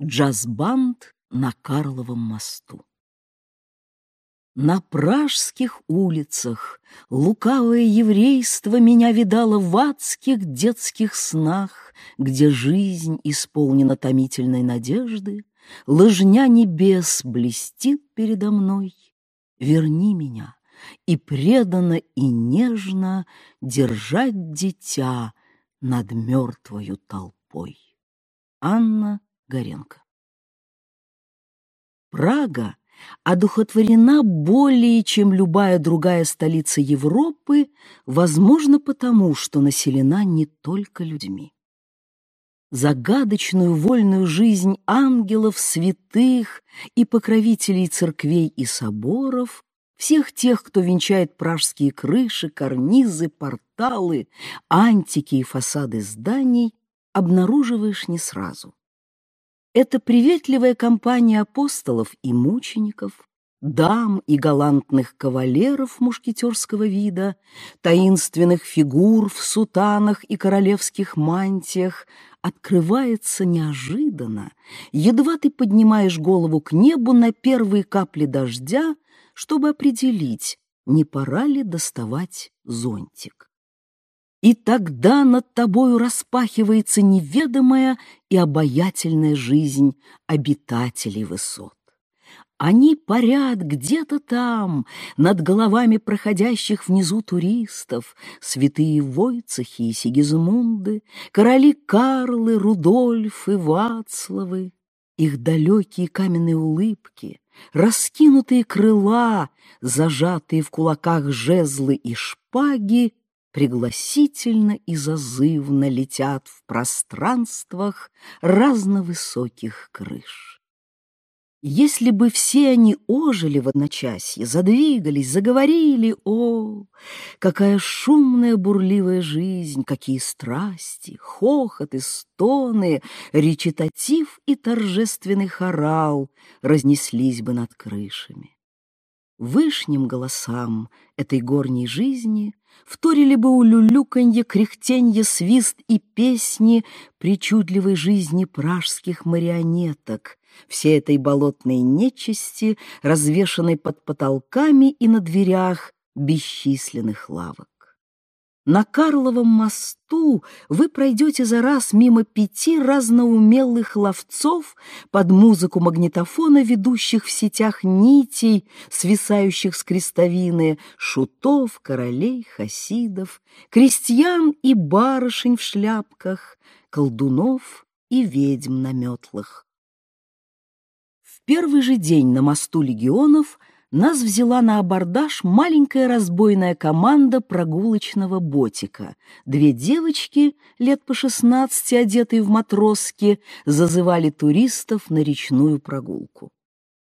Джаз-банд на Карловом мосту. На пражских улицах лукавое еврейство Меня видало в адских детских снах, Где жизнь исполнена томительной надежды, Лыжня небес блестит передо мной. Верни меня и преданно и нежно Держать дитя над мертвою толпой. Анна Горенко. Прага одухотворена более, чем любая другая столица Европы, возможно, потому, что населена не только людьми. Загадочную вольную жизнь ангелов, святых и покровителей церквей и соборов, всех тех, кто венчает пражские крыши, карнизы, порталы, антики и фасады зданий, обнаруживаешь не сразу. Это приветливая компания апостолов и мучеников, дам и галантных кавалеров мушкетерского вида, таинственных фигур в сутанах и королевских мантиях открывается неожиданно, едва ты поднимаешь голову к небу на первые капли дождя, чтобы определить, не пора ли доставать зонтик. И тогда над тобою распахивается неведомая и обаятельная жизнь обитателей высот. Они парят где-то там, над головами проходящих внизу туристов, святые Войцехи и Сигизмунды, короли Карлы, Рудольфы, Вацлавы. Их далекие каменные улыбки, раскинутые крыла, зажатые в кулаках жезлы и шпаги пригласительно и зазывно летят в пространствах разновысоких крыш. Если бы все они ожили в одночасье, задвигались, заговорили, о, какая шумная бурливая жизнь, какие страсти, хохот и стоны, речитатив и торжественный хорал разнеслись бы над крышами. Вышним голосам этой горней жизни вторили бы улюлюканье, кряхтенье, свист и песни причудливой жизни пражских марионеток, всей этой болотной нечисти, развешанной под потолками и на дверях бесчисленных лавок. На Карловом мосту вы пройдете за раз мимо пяти разноумелых ловцов под музыку магнитофона, ведущих в сетях нитей, свисающих с крестовины, шутов, королей, хасидов, крестьян и барышень в шляпках, колдунов и ведьм на метлах. В первый же день на мосту легионов нас взяла на абордаж маленькая разбойная команда прогулочного ботика. Две девочки, лет по шестнадцати, одетые в матроски, зазывали туристов на речную прогулку.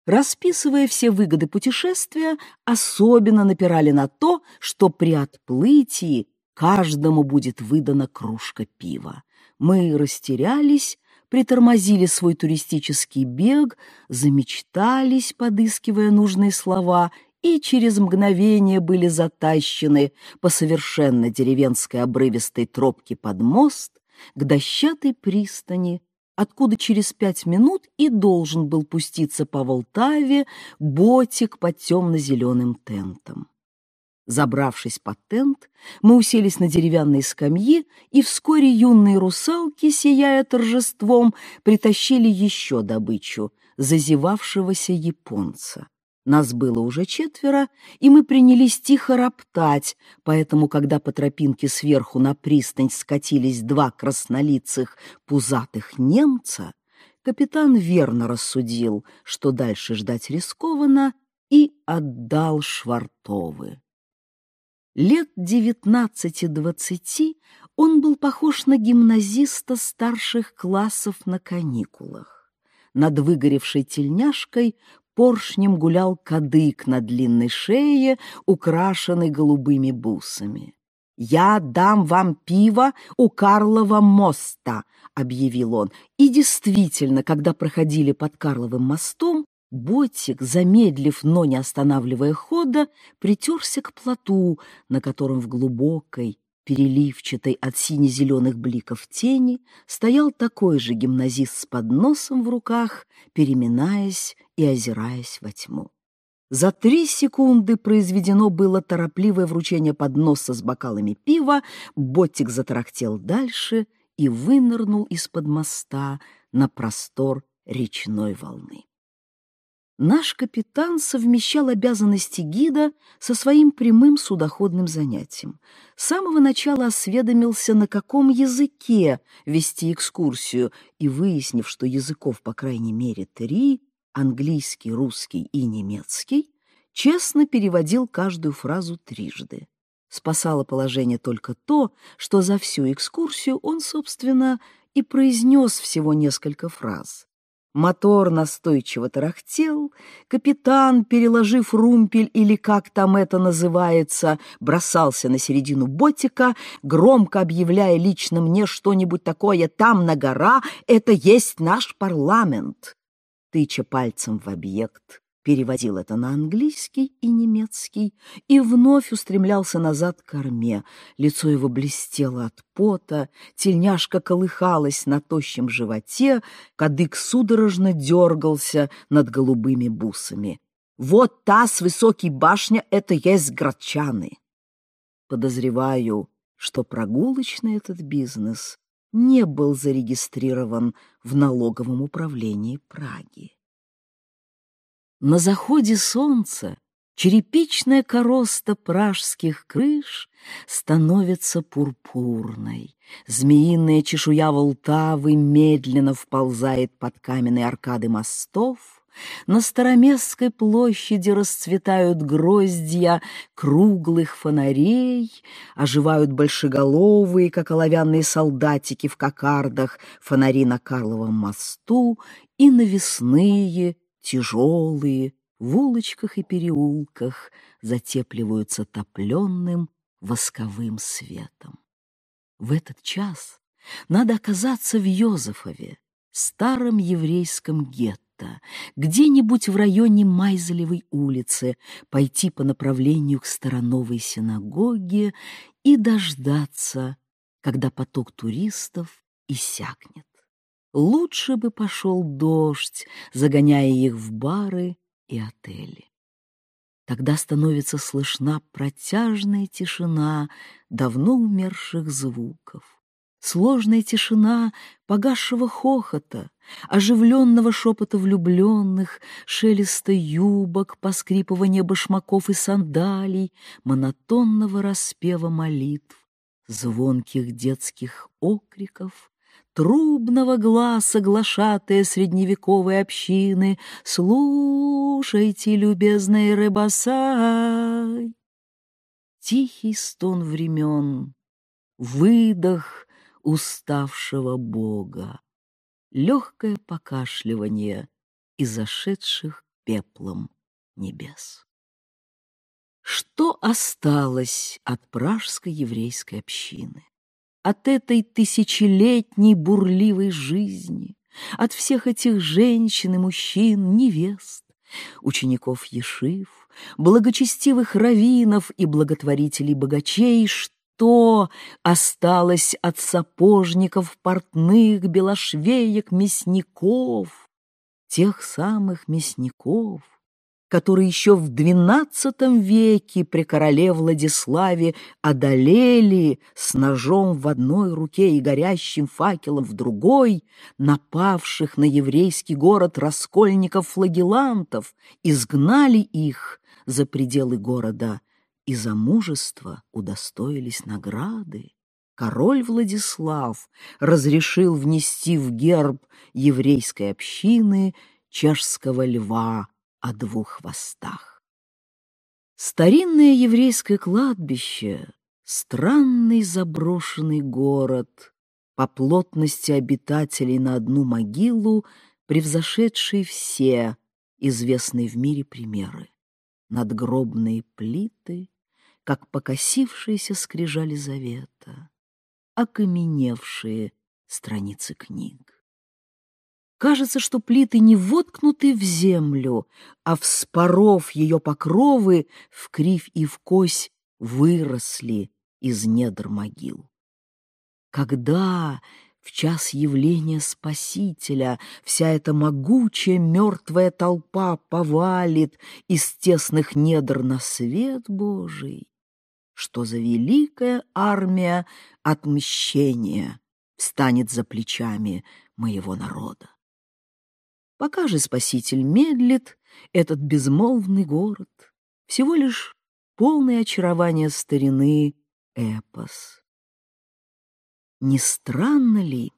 Расписывая все выгоды путешествия, особенно напирали на то, что при отплытии каждому будет выдана кружка пива. Мы растерялись, притормозили свой туристический бег, замечтались, подыскивая нужные слова, и через мгновение были затащены по совершенно деревенской обрывистой тропке под мост к дощатой пристани, откуда через пять минут и должен был пуститься по Волтаве ботик под темно-зеленым тентом. Забравшись под тент, мы уселись на деревянные скамьи, и вскоре юные русалки, сияя торжеством, притащили еще добычу — зазевавшегося японца. Нас было уже четверо, и мы принялись тихо роптать, поэтому, когда по тропинке сверху на пристань скатились два краснолицых пузатых немца, капитан верно рассудил, что дальше ждать рискованно, и отдал швартовы. Лет девятнадцати-двадцати он был похож на гимназиста старших классов на каникулах. Над выгоревшей тельняшкой поршнем гулял кадык на длинной шее, украшенный голубыми бусами. «Я дам вам пиво у Карлова моста», — объявил он. И действительно, когда проходили под Карловым мостом, Ботик, замедлив, но не останавливая хода, притерся к плоту, на котором в глубокой, переливчатой от сине-зеленых бликов тени, стоял такой же гимназист с подносом в руках, переминаясь и озираясь во тьму. За три секунды произведено было торопливое вручение подноса с бокалами пива, ботик затарахтел дальше и вынырнул из-под моста на простор речной волны. Наш капитан совмещал обязанности гида со своим прямым судоходным занятием. С самого начала осведомился, на каком языке вести экскурсию, и, выяснив, что языков, по крайней мере, три — английский, русский и немецкий, честно переводил каждую фразу трижды. Спасало положение только то, что за всю экскурсию он, собственно, и произнес всего несколько фраз. Мотор настойчиво тарахтел, капитан, переложив румпель или как там это называется, бросался на середину ботика, громко объявляя лично мне что-нибудь такое «там на гора, это есть наш парламент», тыча пальцем в объект, переводил это на английский и немецкий и вновь устремлялся назад к корме. Лицо его блестело от пота, тельняшка колыхалась на тощем животе, кадык судорожно дергался над голубыми бусами. «Вот та с высокой башня — это есть грачаны!» Подозреваю, что прогулочный этот бизнес не был зарегистрирован в налоговом управлении Праги. На заходе солнца черепичная короста пражских крыш становится пурпурной. Змеиная чешуя Волтавы медленно вползает под каменные аркады мостов, на Староместской площади расцветают гроздья круглых фонарей, оживают большеголовые, как оловянные солдатики в кокардах, фонари на Карловом мосту и навесные тяжелые, в улочках и переулках затепливаются топленным восковым светом. В этот час надо оказаться в Йозефове, старом еврейском гетто, где-нибудь в районе Майзелевой улицы, пойти по направлению к Староновой синагоге и дождаться, когда поток туристов иссякнет. Лучше бы пошел дождь, загоняя их в бары и отели. Тогда становится слышна протяжная тишина давно умерших звуков. Сложная тишина погасшего хохота, оживленного шепота влюбленных, шелеста юбок, поскрипывания башмаков и сандалий, монотонного распева молитв, звонких детских окриков трубного гласа глашатые средневековой общины, слушайте, любезный рыбосай. Тихий стон времен, выдох уставшего Бога, легкое покашливание из зашедших пеплом небес. Что осталось от пражской еврейской общины? От этой тысячелетней бурливой жизни, от всех этих женщин и мужчин, невест, учеников Ешив, благочестивых раввинов и благотворителей богачей, что осталось от сапожников, портных, белошвеек, мясников, тех самых мясников, которые еще в XII веке при короле Владиславе одолели с ножом в одной руке и горящим факелом в другой напавших на еврейский город раскольников-флагелантов, изгнали их за пределы города и за мужество удостоились награды. Король Владислав разрешил внести в герб еврейской общины чешского льва, о двух хвостах. Старинное еврейское кладбище — странный заброшенный город, по плотности обитателей на одну могилу, превзошедший все известные в мире примеры. Надгробные плиты, как покосившиеся скрижали завета, окаменевшие страницы книг. Кажется, что плиты не воткнуты в землю, а, вспоров ее покровы, в кривь и в кось выросли из недр могил. Когда в час явления Спасителя вся эта могучая мертвая толпа повалит из тесных недр на свет Божий, что за великая армия отмщения встанет за плечами моего народа. Пока же Спаситель медлит, этот безмолвный город всего лишь полное очарование старины эпос. Не странно ли,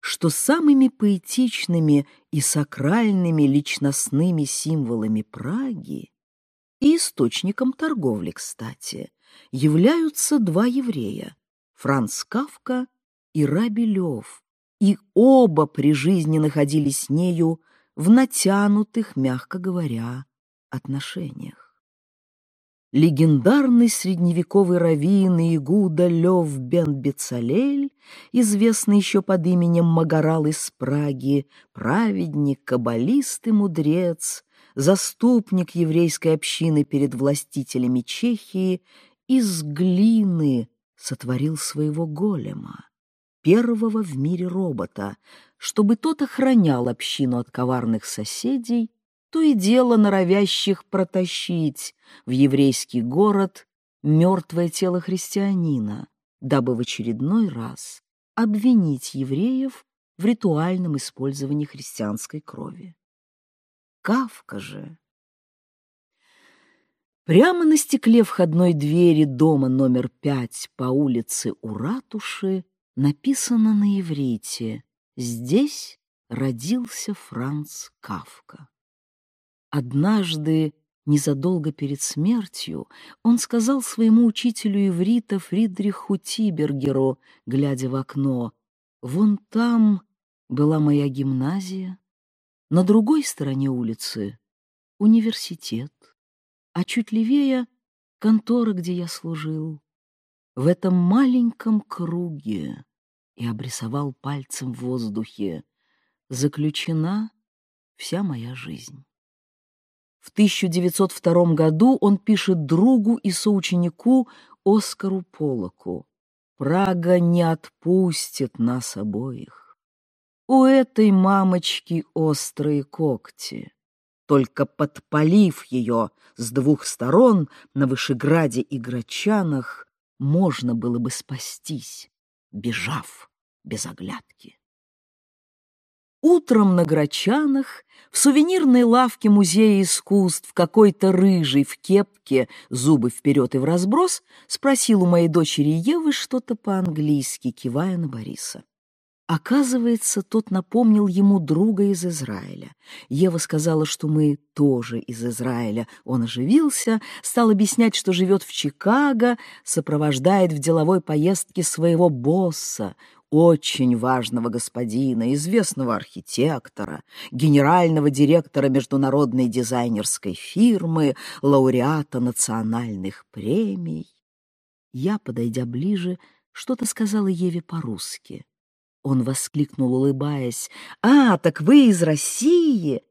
что самыми поэтичными и сакральными личностными символами Праги и источником торговли, кстати, являются два еврея — Франц Кавка и Раби Лев, и оба при жизни находились с нею в натянутых, мягко говоря, отношениях. Легендарный средневековый раввин Игуда Лев бен Бецалель, известный еще под именем Магарал из Праги, праведник, каббалист и мудрец, заступник еврейской общины перед властителями Чехии, из глины сотворил своего голема, первого в мире робота, чтобы тот охранял общину от коварных соседей то и дело норовящих протащить в еврейский город мертвое тело христианина, дабы в очередной раз обвинить евреев в ритуальном использовании христианской крови. Кавка же... Прямо на стекле входной двери дома номер пять по улице у ратуши написано на иврите «Здесь родился Франц Кавка». Однажды, незадолго перед смертью, он сказал своему учителю иврита Фридриху Тибергеру, глядя в окно, «Вон там была моя гимназия, на другой стороне улицы — университет, а чуть левее — контора, где я служил. В этом маленьком круге и обрисовал пальцем в воздухе заключена вся моя жизнь. В 1902 году он пишет другу и соученику Оскару Полоку «Прага не отпустит нас обоих. У этой мамочки острые когти. Только подпалив ее с двух сторон на Вышеграде и Грачанах, можно было бы спастись, бежав без оглядки. Утром на Грачанах, в сувенирной лавке Музея искусств, какой-то рыжий в кепке, зубы вперед и в разброс, спросил у моей дочери Евы что-то по-английски, кивая на Бориса. Оказывается, тот напомнил ему друга из Израиля. Ева сказала, что мы тоже из Израиля. Он оживился, стал объяснять, что живет в Чикаго, сопровождает в деловой поездке своего босса, очень важного господина, известного архитектора, генерального директора международной дизайнерской фирмы, лауреата национальных премий. Я, подойдя ближе, что-то сказала Еве по-русски. Он воскликнул, улыбаясь, «А, так вы из России!»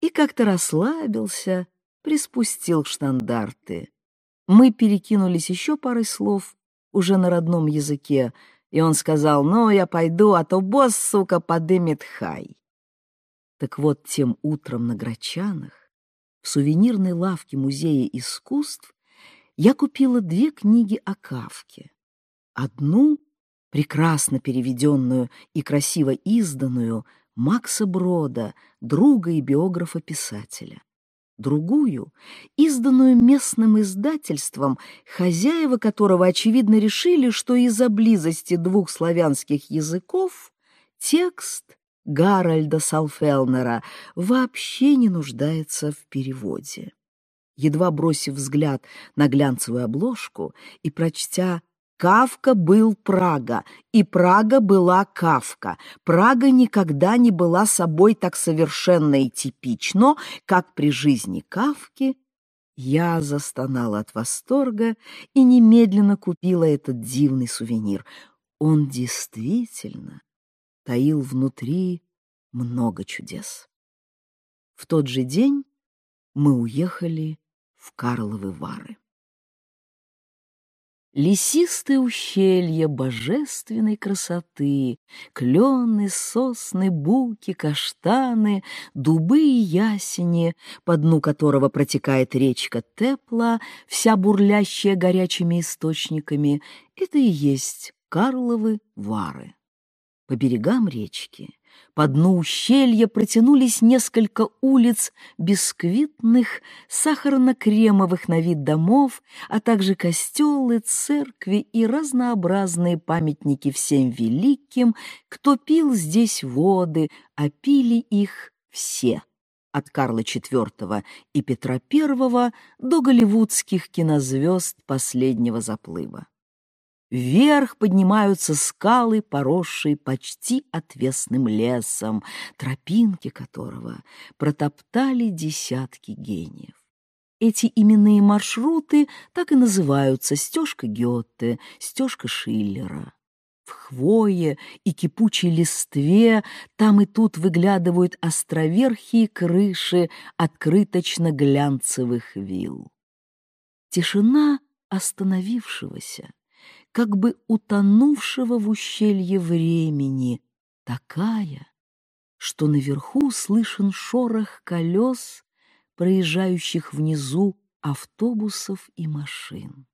И как-то расслабился, приспустил штандарты. Мы перекинулись еще парой слов, уже на родном языке, и он сказал, ну, я пойду, а то босс, сука, подымет хай. Так вот, тем утром на Грачанах, в сувенирной лавке Музея искусств, я купила две книги о Кавке. Одну, прекрасно переведенную и красиво изданную, Макса Брода, друга и биографа писателя другую, изданную местным издательством, хозяева которого, очевидно, решили, что из-за близости двух славянских языков текст Гарольда Салфелнера вообще не нуждается в переводе. Едва бросив взгляд на глянцевую обложку и прочтя Кавка был Прага, и Прага была Кавка. Прага никогда не была собой так совершенно и типично, как при жизни Кавки. Я застонала от восторга и немедленно купила этот дивный сувенир. Он действительно таил внутри много чудес. В тот же день мы уехали в Карловы Вары. Лесистые ущелья божественной красоты, клены, сосны, буки, каштаны, дубы и ясени, по дну которого протекает речка Тепла, вся бурлящая горячими источниками, это и есть Карловы Вары. По берегам речки по дну ущелья протянулись несколько улиц бисквитных, сахарно-кремовых на вид домов, а также костелы, церкви и разнообразные памятники всем великим, кто пил здесь воды, а пили их все от Карла IV и Петра I до голливудских кинозвезд последнего заплыва. Вверх поднимаются скалы, поросшие почти отвесным лесом, тропинки которого протоптали десятки гениев. Эти именные маршруты так и называются стежка Гёте, стежка Шиллера. В хвое и кипучей листве там и тут выглядывают островерхие крыши открыточно-глянцевых вилл. Тишина остановившегося, как бы утонувшего в ущелье времени, такая, что наверху слышен шорох колес, проезжающих внизу автобусов и машин.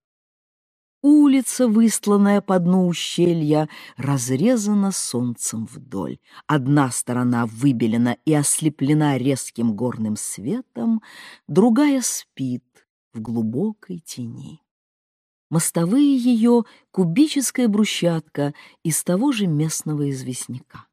Улица, выстланная по дну ущелья, разрезана солнцем вдоль. Одна сторона выбелена и ослеплена резким горным светом, другая спит в глубокой тени. Мостовые ее — кубическая брусчатка из того же местного известняка.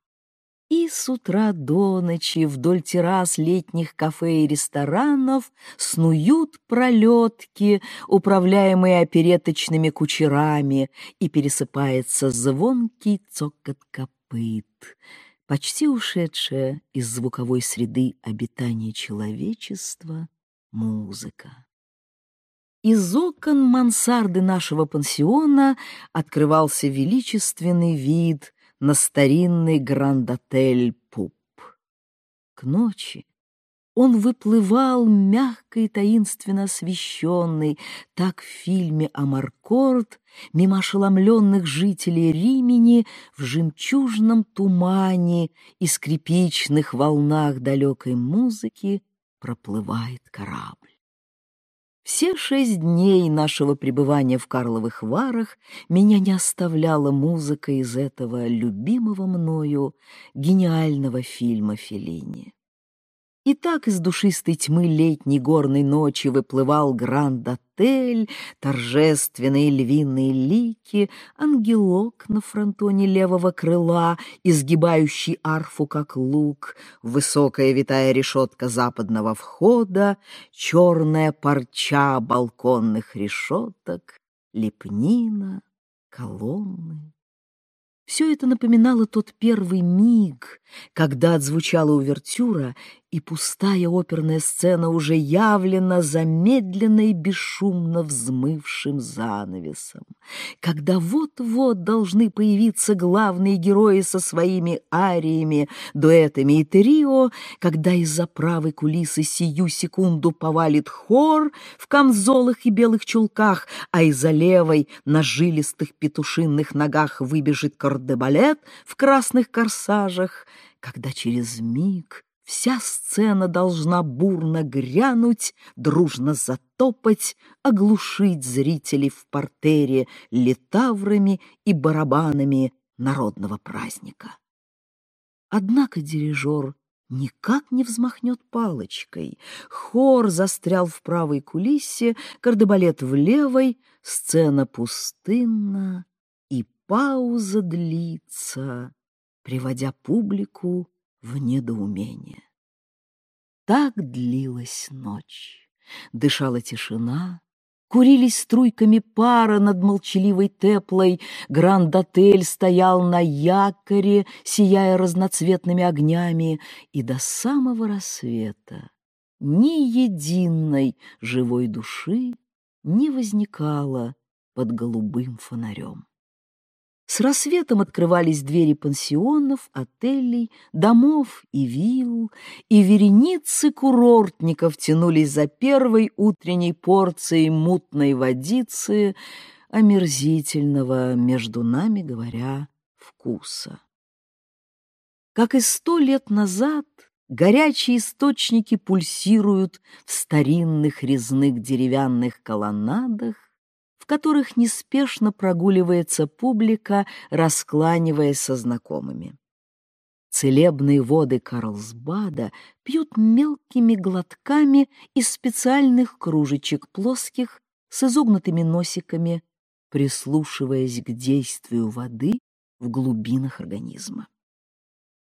И с утра до ночи вдоль террас летних кафе и ресторанов снуют пролетки, управляемые опереточными кучерами, и пересыпается звонкий цокот копыт, почти ушедшая из звуковой среды обитания человечества музыка. Из окон мансарды нашего пансиона открывался величественный вид на старинный гранд-отель Пуп. К ночи он выплывал мягко и таинственно освещенный, так в фильме «Амаркорд», мимо ошеломленных жителей Римени в жемчужном тумане и скрипичных волнах далекой музыки проплывает корабль. Все шесть дней нашего пребывания в Карловых Варах меня не оставляла музыка из этого любимого мною гениального фильма Феллини. И так из душистой тьмы летней горной ночи выплывал гранд-отель, торжественные львиные лики, ангелок на фронтоне левого крыла, изгибающий арфу как лук, высокая витая решетка западного входа, черная парча балконных решеток, лепнина, колонны. Все это напоминало тот первый миг, когда отзвучала увертюра, и пустая оперная сцена уже явлена замедленно и бесшумно взмывшим занавесом, когда вот-вот должны появиться главные герои со своими ариями, дуэтами и трио, когда из-за правой кулисы сию секунду повалит хор в камзолах и белых чулках, а из-за левой на жилистых петушинных ногах выбежит кардебалет в красных корсажах, когда через миг Вся сцена должна бурно грянуть, дружно затопать, оглушить зрителей в портере литаврами и барабанами народного праздника. Однако дирижер никак не взмахнет палочкой. Хор застрял в правой кулисе, кардебалет в левой, сцена пустынна, и пауза длится, приводя публику в недоумение. Так длилась ночь. Дышала тишина, курились струйками пара над молчаливой теплой, гранд-отель стоял на якоре, сияя разноцветными огнями, и до самого рассвета ни единой живой души не возникало под голубым фонарем. С рассветом открывались двери пансионов, отелей, домов и вилл, и вереницы курортников тянулись за первой утренней порцией мутной водицы, омерзительного, между нами говоря, вкуса. Как и сто лет назад, горячие источники пульсируют в старинных резных деревянных колоннадах, в которых неспешно прогуливается публика, раскланиваясь со знакомыми. Целебные воды Карлсбада пьют мелкими глотками из специальных кружечек плоских с изогнутыми носиками, прислушиваясь к действию воды в глубинах организма.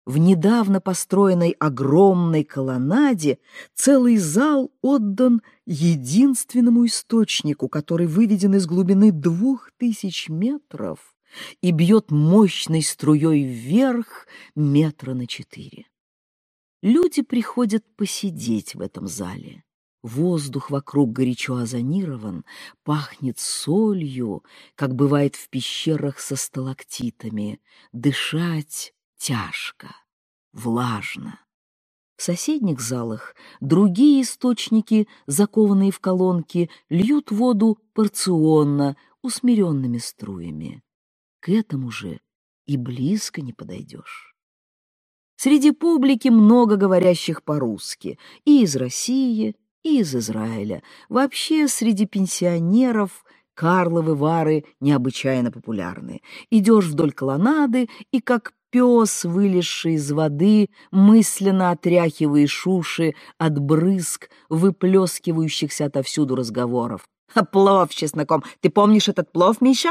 В недавно построенной огромной колоннаде целый зал отдан единственному источнику, который выведен из глубины двух тысяч метров и бьет мощной струей вверх метра на четыре. Люди приходят посидеть в этом зале. Воздух вокруг горячо озонирован, пахнет солью, как бывает в пещерах со сталактитами. Дышать тяжко, влажно. В соседних залах другие источники, закованные в колонки, льют воду порционно, усмиренными струями к этому же и близко не подойдешь. Среди публики много говорящих по-русски, и из России, и из Израиля. Вообще среди пенсионеров Карловы вары необычайно популярны. Идешь вдоль колоннады, и как пес, вылезший из воды, мысленно отряхиваешь уши от брызг, выплескивающихся отовсюду разговоров. «А плов с чесноком! Ты помнишь этот плов, Миша?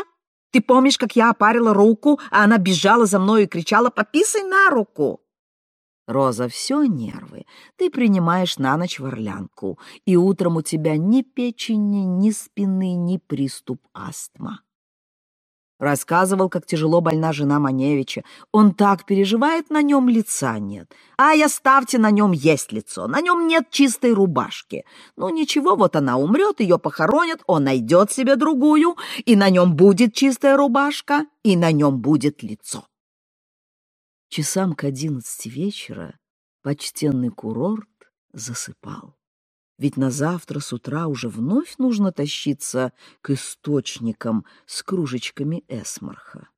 Ты помнишь, как я опарила руку, а она бежала за мной и кричала «Пописай на руку!» Роза, все нервы. Ты принимаешь на ночь в орлянку, и утром у тебя ни печени, ни спины, ни приступ астма. Рассказывал, как тяжело больна жена Маневича. Он так переживает, на нем лица нет. А я ставьте на нем есть лицо, на нем нет чистой рубашки. Ну ничего, вот она умрет, ее похоронят, он найдет себе другую, и на нем будет чистая рубашка, и на нем будет лицо. Часам к одиннадцати вечера почтенный курорт засыпал ведь на завтра с утра уже вновь нужно тащиться к источникам с кружечками эсмарха.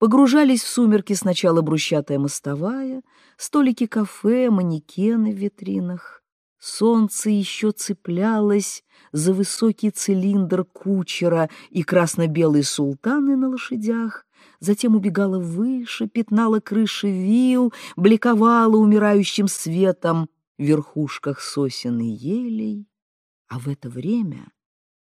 Погружались в сумерки сначала брусчатая мостовая, столики кафе, манекены в витринах. Солнце еще цеплялось за высокий цилиндр кучера и красно-белые султаны на лошадях, затем убегало выше, пятнало крыши вил, бликовало умирающим светом, верхушках сосен и елей, а в это время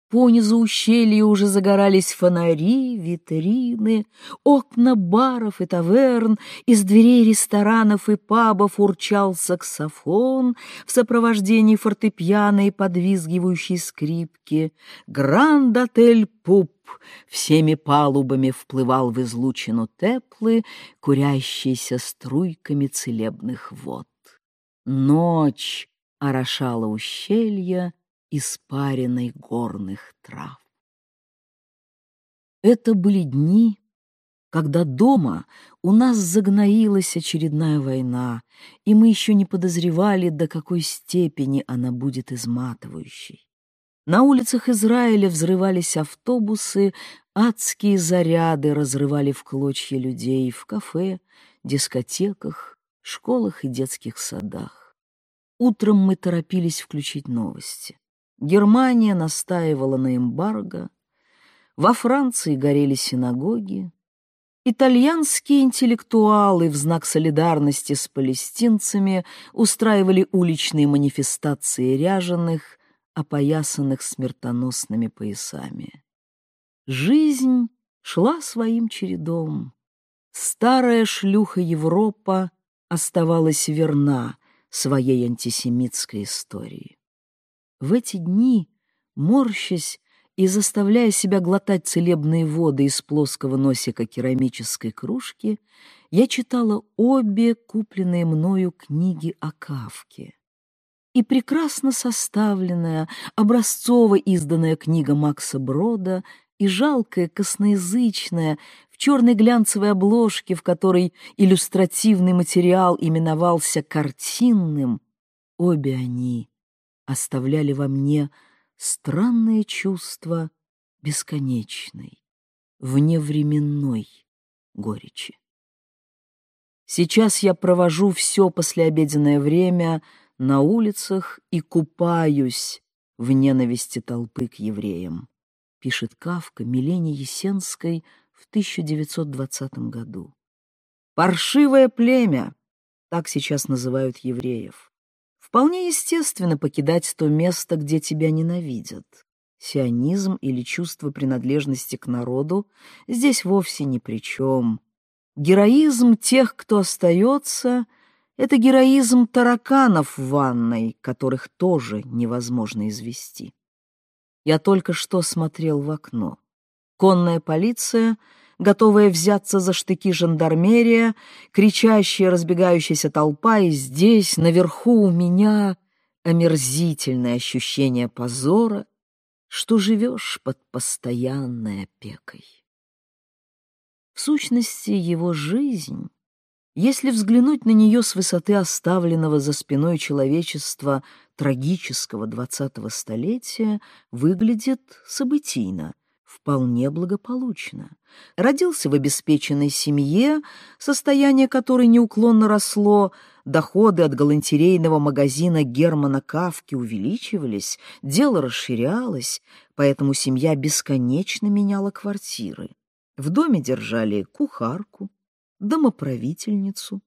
понизу ущелья уже загорались фонари, витрины, окна баров и таверн, из дверей ресторанов и пабов урчал саксофон в сопровождении фортепиано и подвизгивающей скрипки. Гранд-отель «Пуп» всеми палубами вплывал в излучину теплы, курящиеся струйками целебных вод. Ночь орошала ущелья испаренной горных трав. Это были дни, когда дома у нас загноилась очередная война, и мы еще не подозревали, до какой степени она будет изматывающей. На улицах Израиля взрывались автобусы, адские заряды разрывали в клочья людей в кафе, дискотеках, школах и детских садах. Утром мы торопились включить новости. Германия настаивала на эмбарго, во Франции горели синагоги, итальянские интеллектуалы в знак солидарности с палестинцами устраивали уличные манифестации ряженых, опоясанных смертоносными поясами. Жизнь шла своим чередом. Старая шлюха Европа оставалась верна своей антисемитской истории. В эти дни, морщась и заставляя себя глотать целебные воды из плоского носика керамической кружки, я читала обе купленные мною книги о Кавке. И прекрасно составленная, образцово изданная книга Макса Брода и жалкая, косноязычная, черной глянцевой обложке, в которой иллюстративный материал именовался картинным, обе они оставляли во мне странное чувство бесконечной, вневременной горечи. Сейчас я провожу все послеобеденное время на улицах и купаюсь в ненависти толпы к евреям, пишет Кавка Милене Есенской в 1920 году. Паршивое племя, так сейчас называют евреев. Вполне естественно покидать то место, где тебя ненавидят. Сионизм или чувство принадлежности к народу здесь вовсе ни при чем. Героизм тех, кто остается, это героизм тараканов в ванной, которых тоже невозможно извести. Я только что смотрел в окно. Конная полиция, готовая взяться за штыки жандармерия, кричащая разбегающаяся толпа, и здесь, наверху у меня, омерзительное ощущение позора, что живешь под постоянной опекой. В сущности, его жизнь если взглянуть на нее с высоты оставленного за спиной человечества трагического двадцатого столетия, выглядит событийно, вполне благополучно. Родился в обеспеченной семье, состояние которой неуклонно росло, доходы от галантерейного магазина Германа Кавки увеличивались, дело расширялось, поэтому семья бесконечно меняла квартиры. В доме держали кухарку, домоправительницу,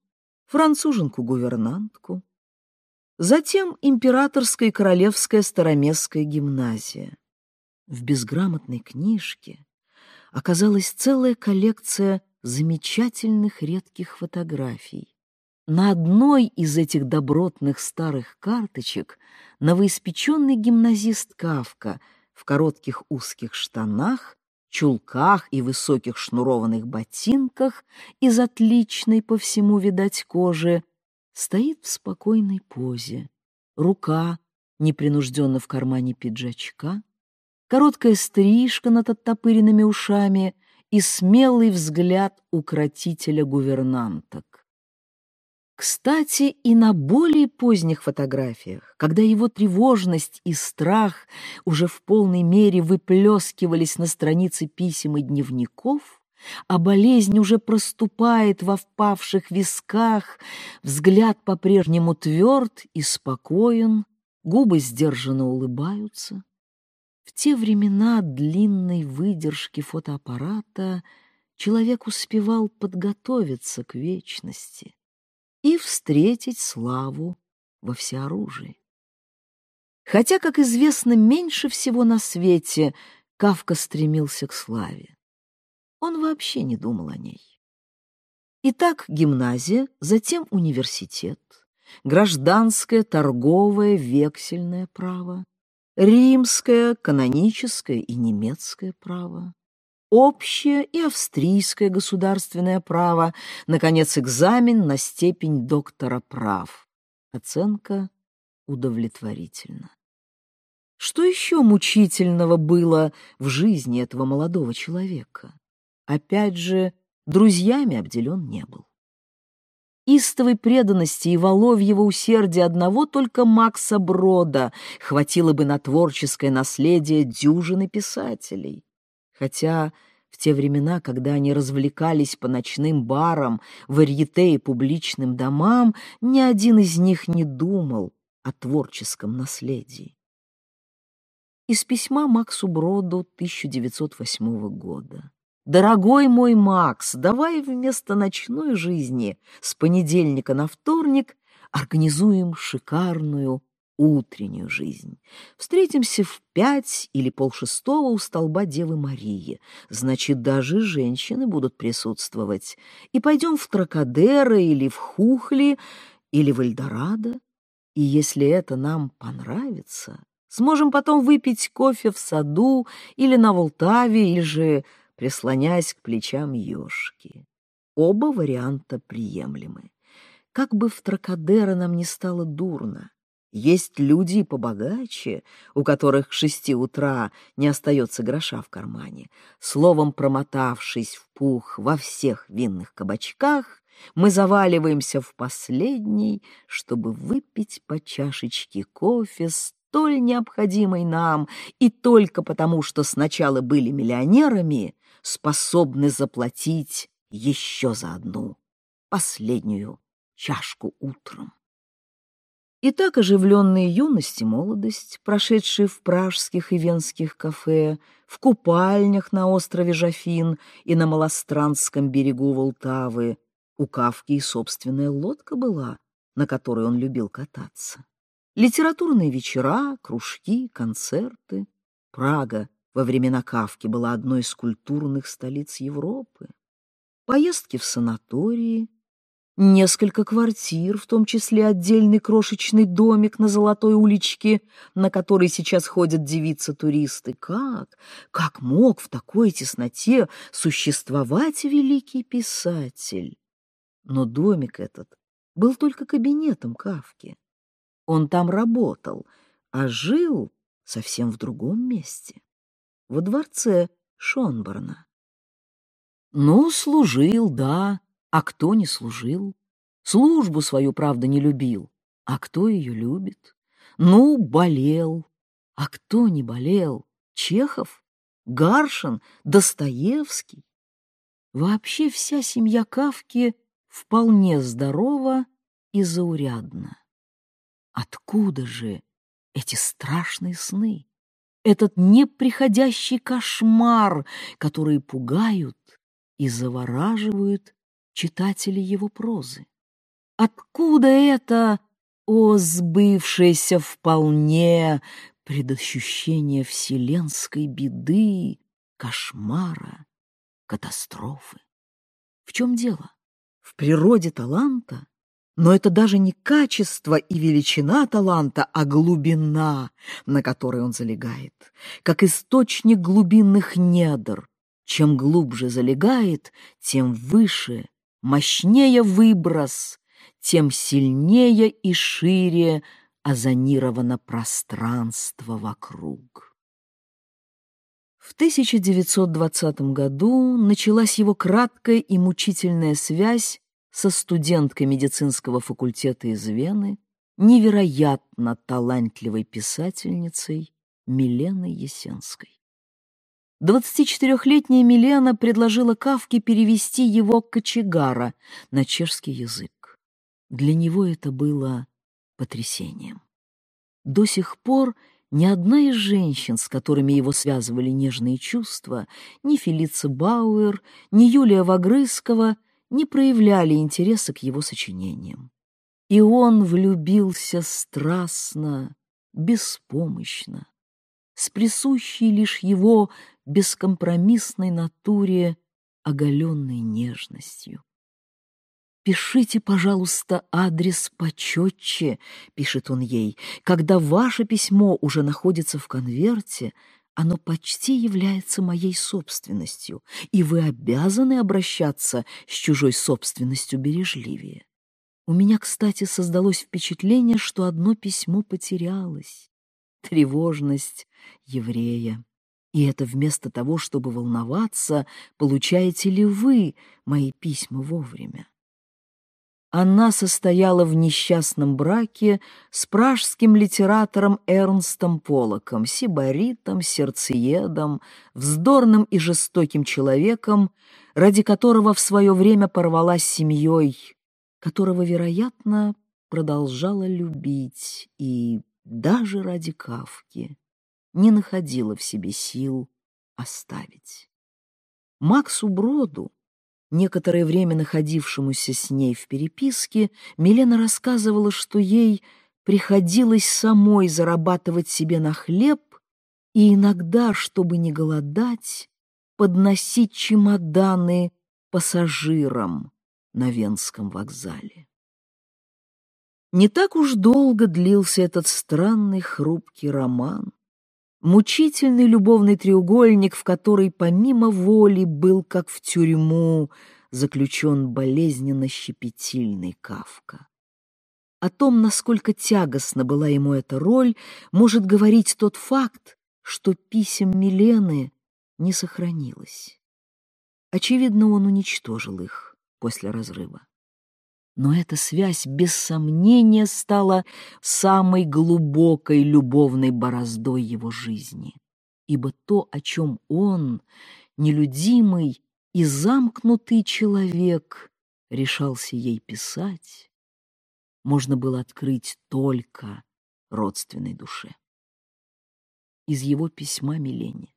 француженку-гувернантку, затем императорская королевская староместская гимназия. В безграмотной книжке оказалась целая коллекция замечательных редких фотографий. На одной из этих добротных старых карточек новоиспеченный гимназист Кавка в коротких узких штанах чулках и высоких шнурованных ботинках из отличной по всему, видать, кожи, стоит в спокойной позе. Рука непринужденно в кармане пиджачка, короткая стрижка над оттопыренными ушами и смелый взгляд укротителя гувернанток. Кстати, и на более поздних фотографиях, когда его тревожность и страх уже в полной мере выплескивались на страницы писем и дневников, а болезнь уже проступает во впавших висках, взгляд по-прежнему тверд и спокоен, губы сдержанно улыбаются. В те времена длинной выдержки фотоаппарата человек успевал подготовиться к вечности и встретить славу во всеоружии. Хотя, как известно, меньше всего на свете Кавка стремился к славе. Он вообще не думал о ней. Итак, гимназия, затем университет, гражданское, торговое, вексельное право, римское, каноническое и немецкое право, общее и австрийское государственное право, наконец, экзамен на степень доктора прав. Оценка удовлетворительна. Что еще мучительного было в жизни этого молодого человека? Опять же, друзьями обделен не был. Истовой преданности и воловьего усердия одного только Макса Брода хватило бы на творческое наследие дюжины писателей хотя в те времена, когда они развлекались по ночным барам, варьете и публичным домам, ни один из них не думал о творческом наследии. Из письма Максу Броду 1908 года. «Дорогой мой Макс, давай вместо ночной жизни с понедельника на вторник организуем шикарную утреннюю жизнь. Встретимся в пять или полшестого у столба Девы Марии. Значит, даже женщины будут присутствовать. И пойдем в Тракадеро или в Хухли или в Эльдорадо. И если это нам понравится, сможем потом выпить кофе в саду или на Волтаве, или же прислонясь к плечам ёшки. Оба варианта приемлемы. Как бы в Тракадеро нам не стало дурно, есть люди побогаче, у которых к шести утра не остается гроша в кармане. Словом, промотавшись в пух во всех винных кабачках, мы заваливаемся в последний, чтобы выпить по чашечке кофе столь необходимой нам, и только потому, что сначала были миллионерами, способны заплатить еще за одну, последнюю чашку утром. И так оживленные юность и молодость, прошедшие в пражских и венских кафе, в купальнях на острове Жафин и на Малостранском берегу Волтавы, у Кавки и собственная лодка была, на которой он любил кататься. Литературные вечера, кружки, концерты. Прага во времена Кавки была одной из культурных столиц Европы. Поездки в санатории, несколько квартир, в том числе отдельный крошечный домик на Золотой уличке, на который сейчас ходят девицы-туристы. Как? Как мог в такой тесноте существовать великий писатель? Но домик этот был только кабинетом Кавки. Он там работал, а жил совсем в другом месте, во дворце Шонборна. Ну, служил, да, а кто не служил? Службу свою, правда, не любил, а кто ее любит? Ну, болел, а кто не болел? Чехов, Гаршин, Достоевский. Вообще вся семья Кавки вполне здорова и заурядна. Откуда же эти страшные сны? Этот неприходящий кошмар, которые пугают и завораживают читателей его прозы? Откуда это, о, сбывшееся вполне предощущение вселенской беды, кошмара, катастрофы? В чем дело? В природе таланта? Но это даже не качество и величина таланта, а глубина, на которой он залегает, как источник глубинных недр. Чем глубже залегает, тем выше, мощнее выброс, тем сильнее и шире озонировано пространство вокруг. В 1920 году началась его краткая и мучительная связь со студенткой медицинского факультета из Вены, невероятно талантливой писательницей Миленой Есенской. 24-летняя Милена предложила Кавке перевести его кочегара на чешский язык. Для него это было потрясением. До сих пор ни одна из женщин, с которыми его связывали нежные чувства, ни Фелица Бауэр, ни Юлия Вагрыскова — не проявляли интереса к его сочинениям. И он влюбился страстно, беспомощно, с присущей лишь его бескомпромиссной натуре оголенной нежностью. «Пишите, пожалуйста, адрес почетче», — пишет он ей, «когда ваше письмо уже находится в конверте, оно почти является моей собственностью, и вы обязаны обращаться с чужой собственностью бережливее. У меня, кстати, создалось впечатление, что одно письмо потерялось. Тревожность еврея. И это вместо того, чтобы волноваться, получаете ли вы мои письма вовремя. Она состояла в несчастном браке с пражским литератором Эрнстом Полоком, сибаритом, сердцеедом, вздорным и жестоким человеком, ради которого в свое время порвалась семьей, которого, вероятно, продолжала любить и даже ради Кавки не находила в себе сил оставить. Максу Броду некоторое время находившемуся с ней в переписке, Милена рассказывала, что ей приходилось самой зарабатывать себе на хлеб и иногда, чтобы не голодать, подносить чемоданы пассажирам на Венском вокзале. Не так уж долго длился этот странный хрупкий роман, мучительный любовный треугольник, в который помимо воли был, как в тюрьму, заключен болезненно-щепетильный Кавка. О том, насколько тягостна была ему эта роль, может говорить тот факт, что писем Милены не сохранилось. Очевидно, он уничтожил их после разрыва. Но эта связь, без сомнения, стала самой глубокой любовной бороздой его жизни, ибо то, о чем он, нелюдимый и замкнутый человек, решался ей писать, можно было открыть только родственной душе. Из его письма Милене.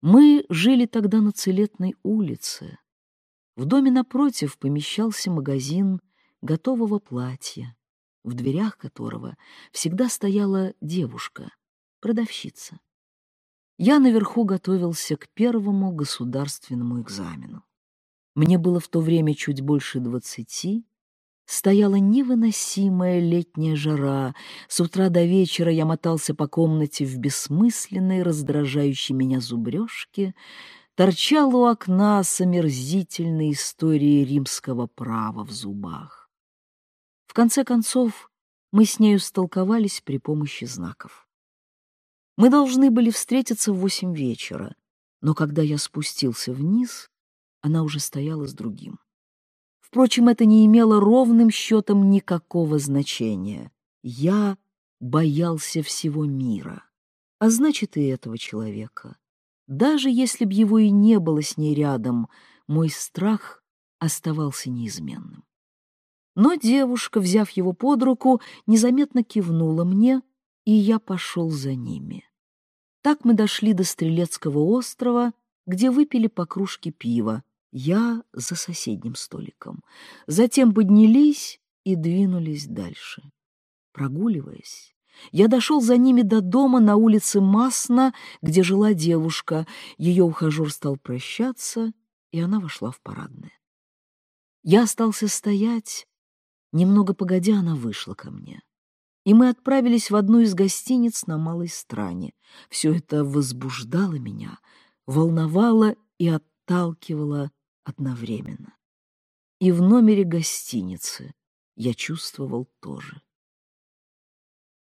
Мы жили тогда на Целетной улице, в доме напротив помещался магазин готового платья, в дверях которого всегда стояла девушка, продавщица. Я наверху готовился к первому государственному экзамену. Мне было в то время чуть больше двадцати, стояла невыносимая летняя жара, с утра до вечера я мотался по комнате в бессмысленной, раздражающей меня зубрежке, торчал у окна с омерзительной историей римского права в зубах. В конце концов, мы с нею столковались при помощи знаков. Мы должны были встретиться в восемь вечера, но когда я спустился вниз, она уже стояла с другим. Впрочем, это не имело ровным счетом никакого значения. Я боялся всего мира, а значит и этого человека. Даже если б его и не было с ней рядом, мой страх оставался неизменным. Но девушка, взяв его под руку, незаметно кивнула мне, и я пошел за ними. Так мы дошли до Стрелецкого острова, где выпили по кружке пива, я за соседним столиком. Затем поднялись и двинулись дальше. Прогуливаясь, я дошел за ними до дома на улице Масна, где жила девушка. Ее ухажер стал прощаться, и она вошла в парадное. Я остался стоять. Немного погодя, она вышла ко мне. И мы отправились в одну из гостиниц на Малой Стране. Все это возбуждало меня, волновало и отталкивало одновременно. И в номере гостиницы я чувствовал тоже.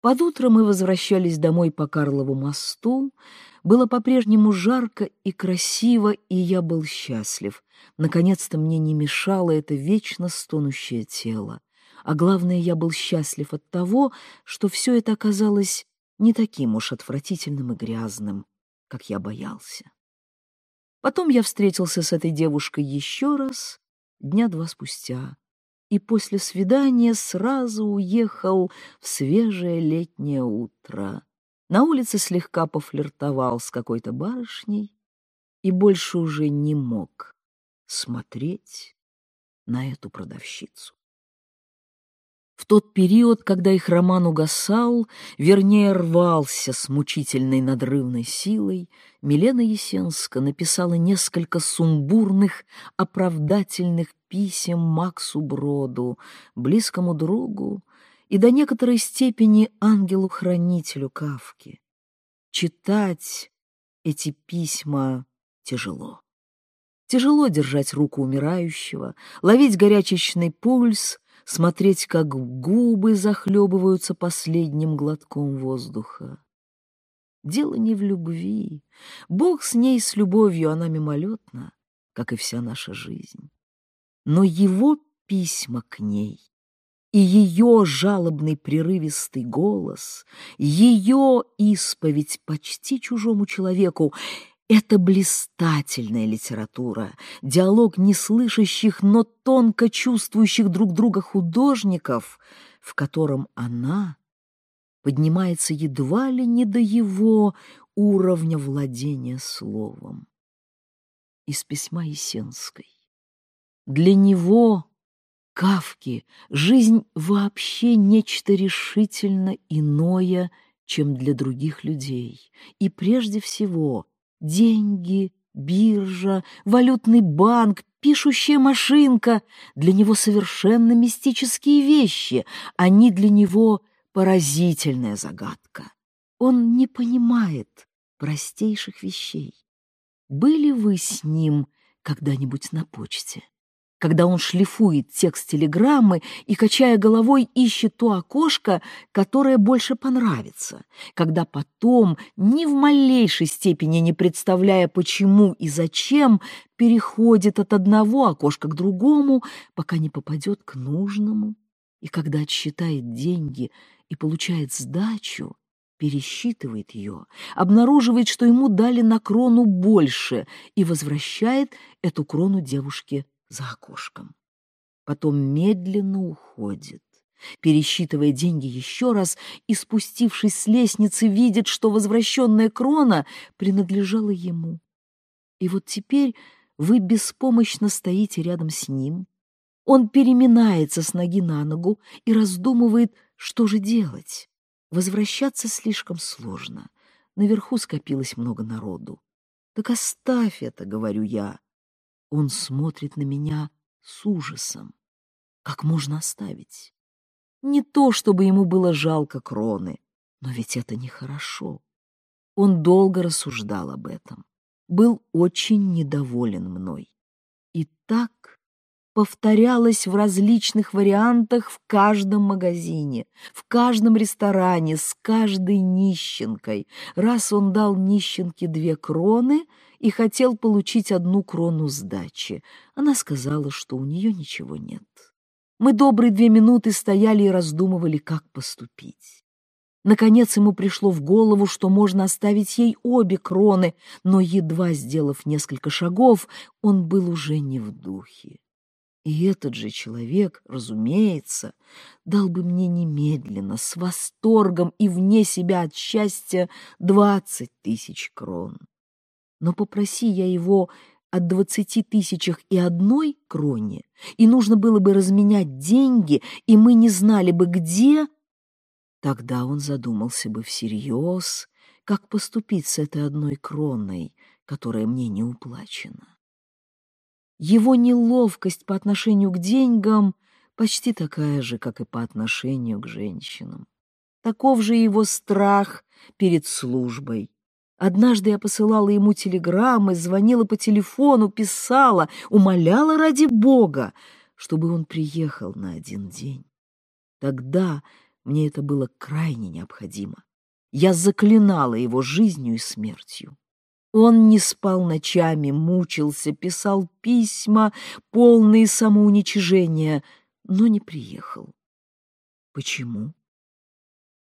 Под утро мы возвращались домой по Карлову мосту. Было по-прежнему жарко и красиво, и я был счастлив. Наконец-то мне не мешало это вечно стонущее тело. А главное, я был счастлив от того, что все это оказалось не таким уж отвратительным и грязным, как я боялся. Потом я встретился с этой девушкой еще раз, дня два спустя и после свидания сразу уехал в свежее летнее утро. На улице слегка пофлиртовал с какой-то барышней и больше уже не мог смотреть на эту продавщицу. В тот период, когда их роман угасал, вернее, рвался с мучительной надрывной силой, Милена Есенска написала несколько сумбурных, оправдательных писем Максу Броду, близкому другу и до некоторой степени ангелу-хранителю Кавки. Читать эти письма тяжело. Тяжело держать руку умирающего, ловить горячечный пульс — смотреть, как губы захлебываются последним глотком воздуха. Дело не в любви. Бог с ней, с любовью, она мимолетна, как и вся наша жизнь. Но его письма к ней и ее жалобный прерывистый голос, ее исповедь почти чужому человеку это блистательная литература, диалог неслышащих, но тонко чувствующих друг друга художников, в котором она поднимается едва ли не до его уровня владения словом. Из письма Есенской. Для него, Кавки, жизнь вообще нечто решительно иное, чем для других людей. И прежде всего Деньги, биржа, валютный банк, пишущая машинка — для него совершенно мистические вещи. Они для него поразительная загадка. Он не понимает простейших вещей. Были вы с ним когда-нибудь на почте? Когда он шлифует текст телеграммы и, качая головой, ищет то окошко, которое больше понравится, когда потом, ни в малейшей степени не представляя, почему и зачем, переходит от одного окошка к другому, пока не попадет к нужному, и когда отсчитает деньги и получает сдачу, пересчитывает ее, обнаруживает, что ему дали на крону больше, и возвращает эту крону девушке за окошком. Потом медленно уходит, пересчитывая деньги еще раз и, спустившись с лестницы, видит, что возвращенная крона принадлежала ему. И вот теперь вы беспомощно стоите рядом с ним. Он переминается с ноги на ногу и раздумывает, что же делать. Возвращаться слишком сложно. Наверху скопилось много народу. Так оставь это, говорю я. Он смотрит на меня с ужасом. Как можно оставить? Не то, чтобы ему было жалко кроны, но ведь это нехорошо. Он долго рассуждал об этом, был очень недоволен мной. И так повторялось в различных вариантах в каждом магазине, в каждом ресторане, с каждой нищенкой. Раз он дал нищенке две кроны и хотел получить одну крону сдачи. Она сказала, что у нее ничего нет. Мы добрые две минуты стояли и раздумывали, как поступить. Наконец ему пришло в голову, что можно оставить ей обе кроны, но, едва сделав несколько шагов, он был уже не в духе. И этот же человек, разумеется, дал бы мне немедленно, с восторгом и вне себя от счастья двадцать тысяч крон. Но попроси я его о двадцати тысячах и одной кроне, и нужно было бы разменять деньги, и мы не знали бы, где, тогда он задумался бы всерьез, как поступить с этой одной кроной, которая мне не уплачена. Его неловкость по отношению к деньгам почти такая же, как и по отношению к женщинам. Таков же его страх перед службой. Однажды я посылала ему телеграммы, звонила по телефону, писала, умоляла ради Бога, чтобы он приехал на один день. Тогда мне это было крайне необходимо. Я заклинала его жизнью и смертью. Он не спал ночами, мучился, писал письма, полные самоуничижения, но не приехал. Почему?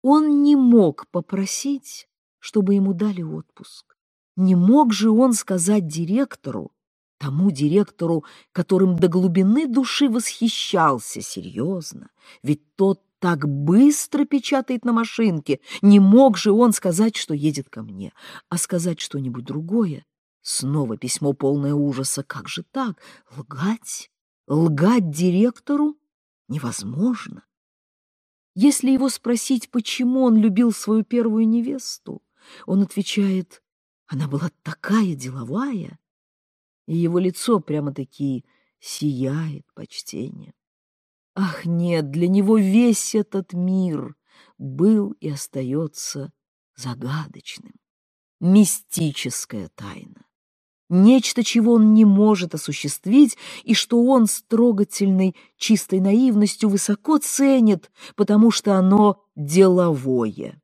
Он не мог попросить, чтобы ему дали отпуск. Не мог же он сказать директору, тому директору, которым до глубины души восхищался серьезно, ведь тот так быстро печатает на машинке. Не мог же он сказать, что едет ко мне, а сказать что-нибудь другое. Снова письмо полное ужаса. Как же так? Лгать? Лгать директору? Невозможно. Если его спросить, почему он любил свою первую невесту, он отвечает, она была такая деловая, и его лицо прямо-таки сияет почтением. Ах, нет, для него весь этот мир был и остается загадочным. Мистическая тайна. Нечто, чего он не может осуществить, и что он с трогательной, чистой наивностью высоко ценит, потому что оно деловое.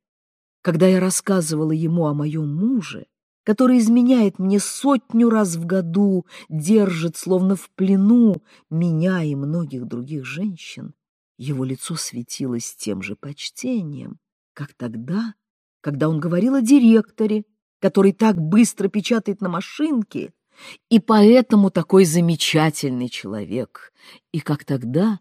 Когда я рассказывала ему о моем муже, который изменяет мне сотню раз в году, держит, словно в плену, меня и многих других женщин, его лицо светилось тем же почтением, как тогда, когда он говорил о директоре, который так быстро печатает на машинке, и поэтому такой замечательный человек, и как тогда,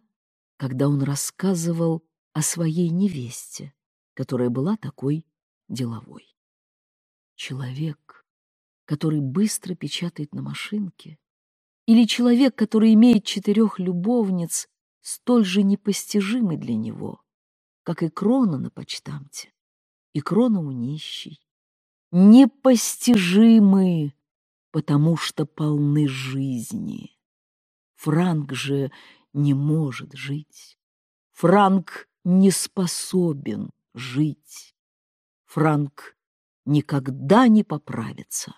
когда он рассказывал о своей невесте, которая была такой деловой. Человек, который быстро печатает на машинке, или человек, который имеет четырех любовниц, столь же непостижимый для него, как и крона на почтамте, и крона у нищей. Непостижимы, потому что полны жизни. Франк же не может жить. Франк не способен жить. Франк никогда не поправится.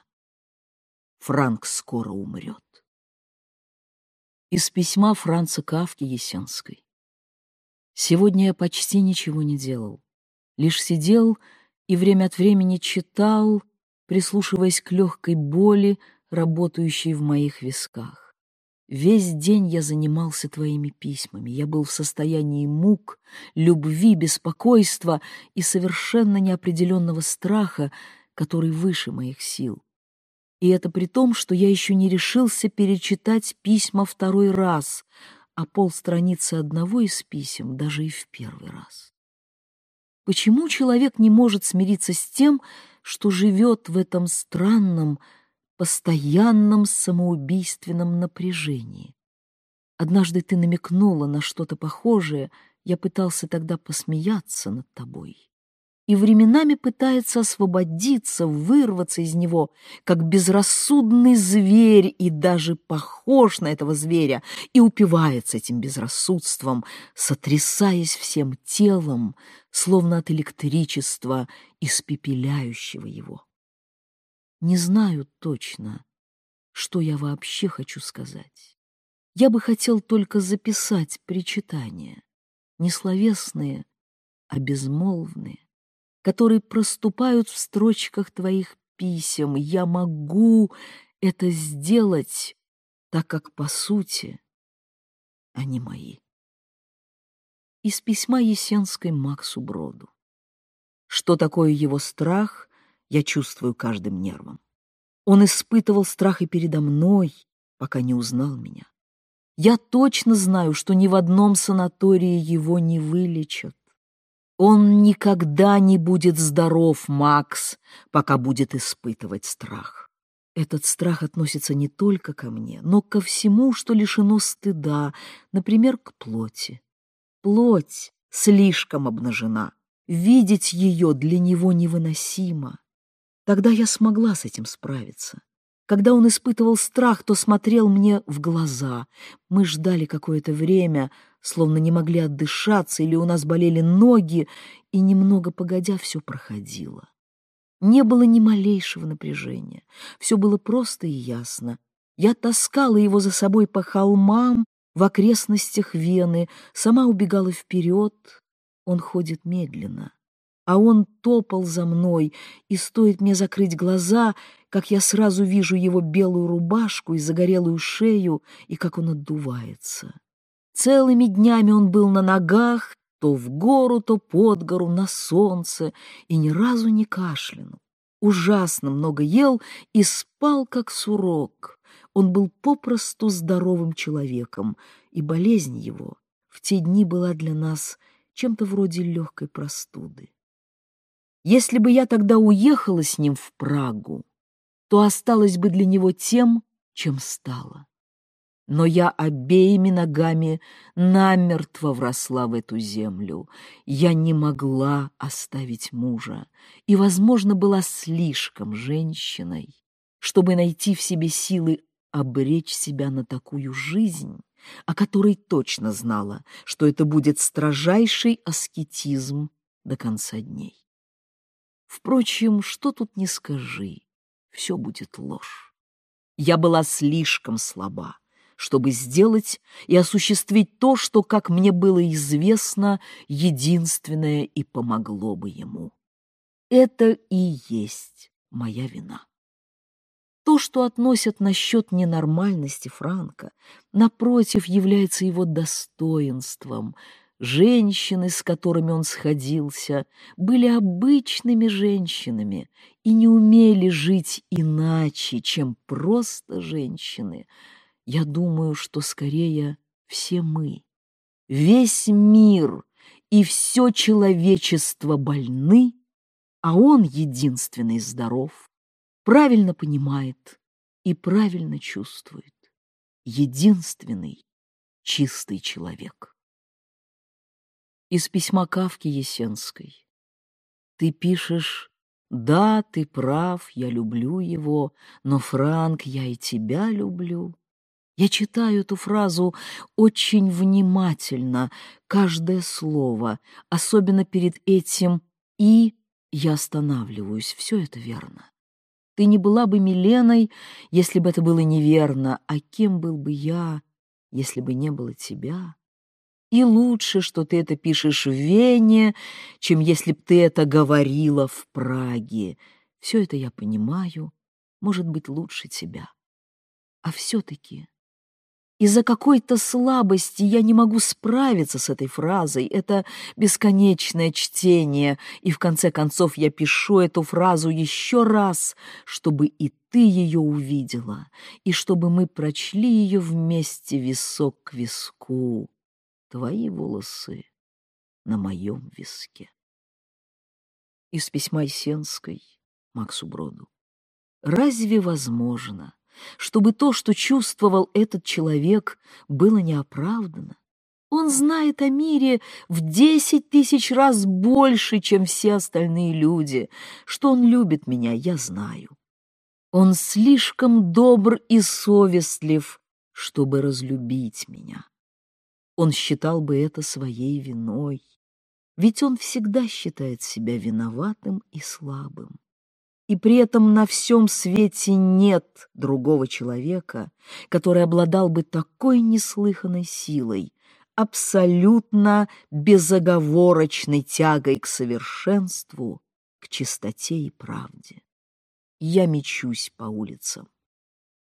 Франк скоро умрет. Из письма Франца Кавки Есенской. Сегодня я почти ничего не делал. Лишь сидел и время от времени читал, прислушиваясь к легкой боли, работающей в моих висках. Весь день я занимался твоими письмами. Я был в состоянии мук, любви, беспокойства и совершенно неопределенного страха, который выше моих сил. И это при том, что я еще не решился перечитать письма второй раз, а полстраницы одного из писем даже и в первый раз. Почему человек не может смириться с тем, что живет в этом странном, постоянном самоубийственном напряжении? Однажды ты намекнула на что-то похожее, я пытался тогда посмеяться над тобой и временами пытается освободиться, вырваться из него, как безрассудный зверь и даже похож на этого зверя, и упивается этим безрассудством, сотрясаясь всем телом, словно от электричества, испепеляющего его. Не знаю точно, что я вообще хочу сказать. Я бы хотел только записать причитания, не словесные, а безмолвные которые проступают в строчках твоих писем. Я могу это сделать, так как, по сути, они мои. Из письма Есенской Максу Броду. Что такое его страх, я чувствую каждым нервом. Он испытывал страх и передо мной, пока не узнал меня. Я точно знаю, что ни в одном санатории его не вылечат. Он никогда не будет здоров, Макс, пока будет испытывать страх. Этот страх относится не только ко мне, но ко всему, что лишено стыда, например, к плоти. Плоть слишком обнажена. Видеть ее для него невыносимо. Тогда я смогла с этим справиться. Когда он испытывал страх, то смотрел мне в глаза. Мы ждали какое-то время, словно не могли отдышаться, или у нас болели ноги, и немного погодя все проходило. Не было ни малейшего напряжения. Все было просто и ясно. Я таскала его за собой по холмам, в окрестностях Вены, сама убегала вперед. Он ходит медленно а он топал за мной, и стоит мне закрыть глаза, как я сразу вижу его белую рубашку и загорелую шею, и как он отдувается. Целыми днями он был на ногах, то в гору, то под гору, на солнце, и ни разу не кашлянул. Ужасно много ел и спал, как сурок. Он был попросту здоровым человеком, и болезнь его в те дни была для нас чем-то вроде легкой простуды. Если бы я тогда уехала с ним в Прагу, то осталась бы для него тем, чем стала. Но я обеими ногами намертво вросла в эту землю. Я не могла оставить мужа и, возможно, была слишком женщиной, чтобы найти в себе силы обречь себя на такую жизнь, о которой точно знала, что это будет строжайший аскетизм до конца дней. Впрочем, что тут не скажи, все будет ложь. Я была слишком слаба, чтобы сделать и осуществить то, что, как мне было известно, единственное и помогло бы ему. Это и есть моя вина. То, что относят насчет ненормальности Франка, напротив, является его достоинством — Женщины, с которыми он сходился, были обычными женщинами и не умели жить иначе, чем просто женщины. Я думаю, что скорее все мы, весь мир и все человечество больны, а он единственный здоров, правильно понимает и правильно чувствует. Единственный чистый человек из письма Кавки Есенской. Ты пишешь «Да, ты прав, я люблю его, но, Франк, я и тебя люблю». Я читаю эту фразу очень внимательно, каждое слово, особенно перед этим «и» я останавливаюсь. Все это верно. Ты не была бы Миленой, если бы это было неверно, а кем был бы я, если бы не было тебя. И лучше, что ты это пишешь в Вене, чем если б ты это говорила в Праге. Все это я понимаю, может быть, лучше тебя. А все-таки из-за какой-то слабости я не могу справиться с этой фразой. Это бесконечное чтение, и в конце концов я пишу эту фразу еще раз, чтобы и ты ее увидела, и чтобы мы прочли ее вместе висок к виску. Твои волосы на моем виске. Из письма Исенской Максу Броду. Разве возможно, чтобы то, что чувствовал этот человек, было неоправдано. Он знает о мире в десять тысяч раз больше, чем все остальные люди. Что он любит меня, я знаю. Он слишком добр и совестлив, чтобы разлюбить меня. Он считал бы это своей виной, ведь он всегда считает себя виноватым и слабым и при этом на всем свете нет другого человека, который обладал бы такой неслыханной силой, абсолютно безоговорочной тягой к совершенству, к чистоте и правде. Я мечусь по улицам.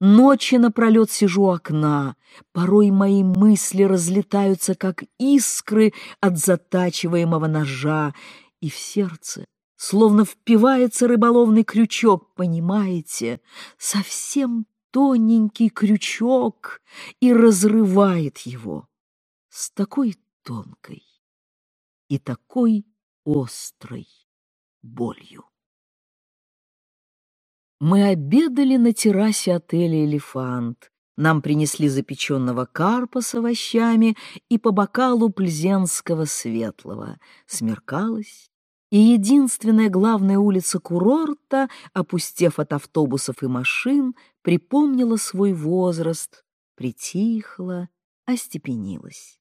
Ночи напролет сижу у окна, порой мои мысли разлетаются, как искры от затачиваемого ножа, и в сердце словно впивается рыболовный крючок, понимаете, совсем тоненький крючок и разрывает его с такой тонкой и такой острой болью. Мы обедали на террасе отеля «Элефант». Нам принесли запеченного карпа с овощами и по бокалу пльзенского светлого. Смеркалось, и единственная главная улица курорта, опустев от автобусов и машин, припомнила свой возраст, притихла, остепенилась.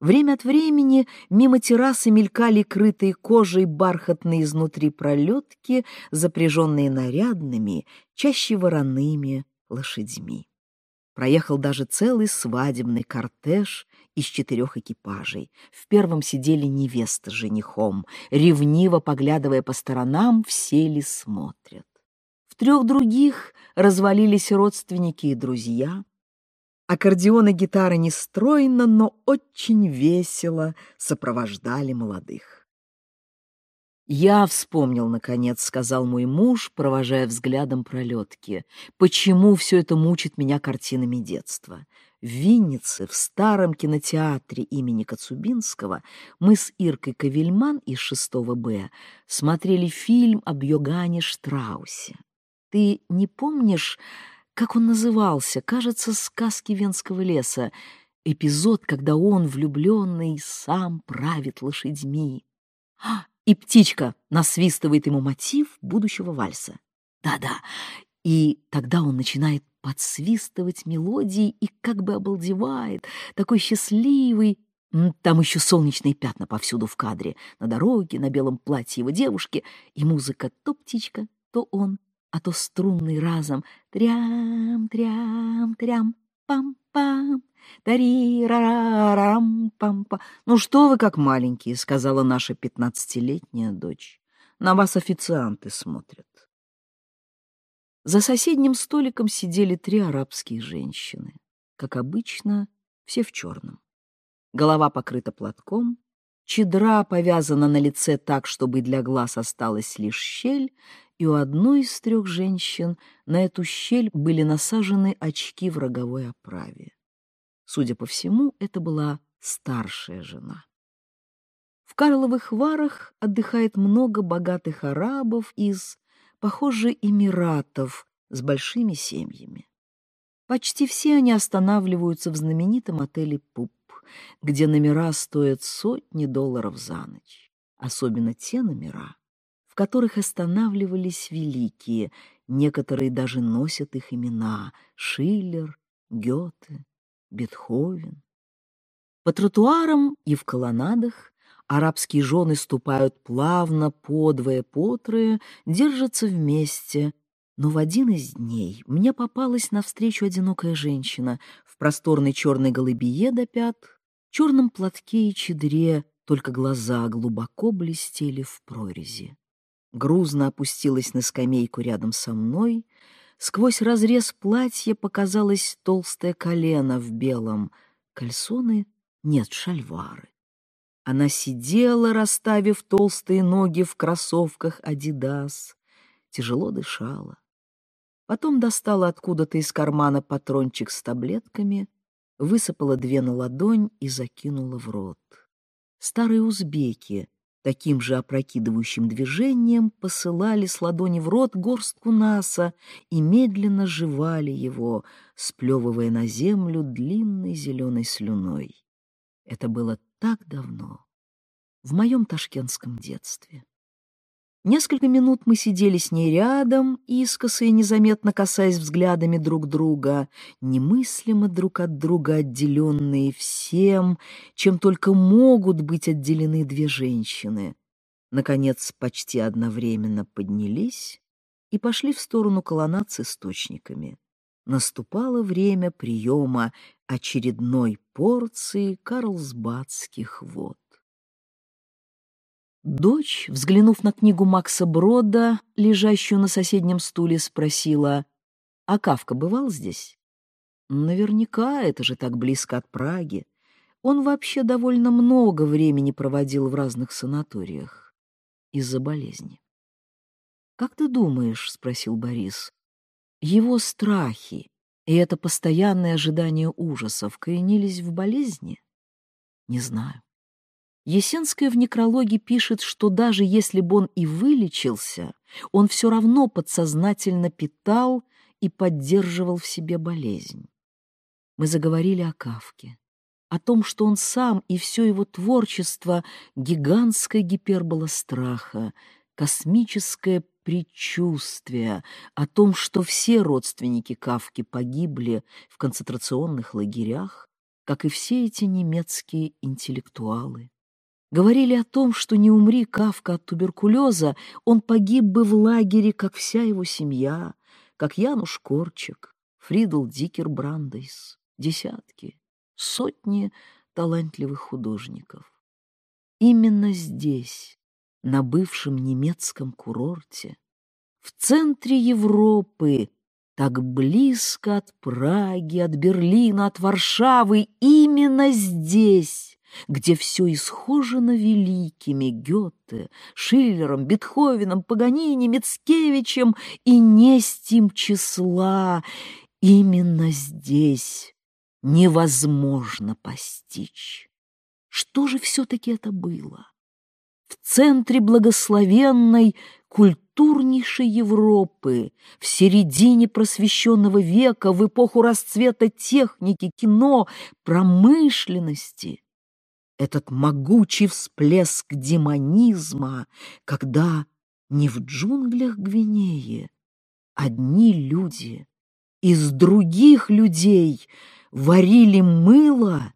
Время от времени мимо террасы мелькали крытые кожей бархатные изнутри пролетки, запряженные нарядными, чаще вороными лошадьми. Проехал даже целый свадебный кортеж из четырех экипажей. В первом сидели невеста с женихом, ревниво поглядывая по сторонам, все ли смотрят. В трех других развалились родственники и друзья. Аккордеон и гитара нестройно, но очень весело сопровождали молодых. «Я вспомнил, наконец», — сказал мой муж, провожая взглядом пролетки, «почему все это мучит меня картинами детства. В Виннице, в старом кинотеатре имени Коцубинского, мы с Иркой Кавельман из 6 Б смотрели фильм об Йогане Штраусе. Ты не помнишь, как он назывался? Кажется, «Сказки Венского леса». Эпизод, когда он, влюбленный, сам правит лошадьми. А, и птичка насвистывает ему мотив будущего вальса. Да-да, и тогда он начинает подсвистывать мелодии и как бы обалдевает, такой счастливый. Там еще солнечные пятна повсюду в кадре, на дороге, на белом платье его девушки, и музыка то птичка, то он, а то струнный разом. Трям, трям, трям, пам-пам, Тари-ра-рам-пам-па. «Ну что вы как маленькие», — сказала наша пятнадцатилетняя дочь. «На вас официанты смотрят». За соседним столиком сидели три арабские женщины. Как обычно, все в черном. Голова покрыта платком, чедра повязана на лице так, чтобы для глаз осталась лишь щель, и у одной из трех женщин на эту щель были насажены очки в роговой оправе. Судя по всему, это была старшая жена. В Карловых Варах отдыхает много богатых арабов из, похоже, эмиратов с большими семьями. Почти все они останавливаются в знаменитом отеле «Пуп», где номера стоят сотни долларов за ночь. Особенно те номера, которых останавливались великие, некоторые даже носят их имена — Шиллер, Гёте, Бетховен. По тротуарам и в колоннадах арабские жены ступают плавно, подвое, потрое, держатся вместе, Но в один из дней мне попалась навстречу одинокая женщина в просторной черной голубие до пят, черном платке и чедре, только глаза глубоко блестели в прорези. Грузно опустилась на скамейку рядом со мной, сквозь разрез платья показалось толстое колено в белом, кальсоны нет, шальвары. Она сидела, расставив толстые ноги в кроссовках «Адидас», тяжело дышала. Потом достала откуда-то из кармана патрончик с таблетками, высыпала две на ладонь и закинула в рот. Старые узбеки таким же опрокидывающим движением посылали с ладони в рот горстку наса и медленно жевали его, сплевывая на землю длинной зеленой слюной. Это было так давно, в моем ташкентском детстве. Несколько минут мы сидели с ней рядом, искоса и незаметно касаясь взглядами друг друга, немыслимо друг от друга отделенные всем, чем только могут быть отделены две женщины. Наконец, почти одновременно поднялись и пошли в сторону колоннад с источниками. Наступало время приема очередной порции карлсбадских вод. Дочь, взглянув на книгу Макса Брода, лежащую на соседнем стуле, спросила, «А Кавка бывал здесь?» «Наверняка, это же так близко от Праги. Он вообще довольно много времени проводил в разных санаториях из-за болезни». «Как ты думаешь?» — спросил Борис. «Его страхи и это постоянное ожидание ужасов коренились в болезни?» «Не знаю. Есенская в некрологе пишет, что даже если бы он и вылечился, он все равно подсознательно питал и поддерживал в себе болезнь. Мы заговорили о Кавке, о том, что он сам и все его творчество — гигантская гипербола страха, космическое предчувствие, о том, что все родственники Кавки погибли в концентрационных лагерях, как и все эти немецкие интеллектуалы. Говорили о том, что не умри Кавка от туберкулеза, он погиб бы в лагере, как вся его семья, как Януш Корчик, Фридл Дикер Брандейс, десятки, сотни талантливых художников. Именно здесь, на бывшем немецком курорте, в центре Европы, так близко от Праги, от Берлина, от Варшавы, именно здесь где все исхожено великими Гёте, Шиллером, Бетховеном, Паганини, Мицкевичем и не стим числа. Именно здесь невозможно постичь. Что же все-таки это было? В центре благословенной культурнейшей Европы, в середине просвещенного века, в эпоху расцвета техники, кино, промышленности, этот могучий всплеск демонизма, когда не в джунглях Гвинеи одни люди из других людей варили мыло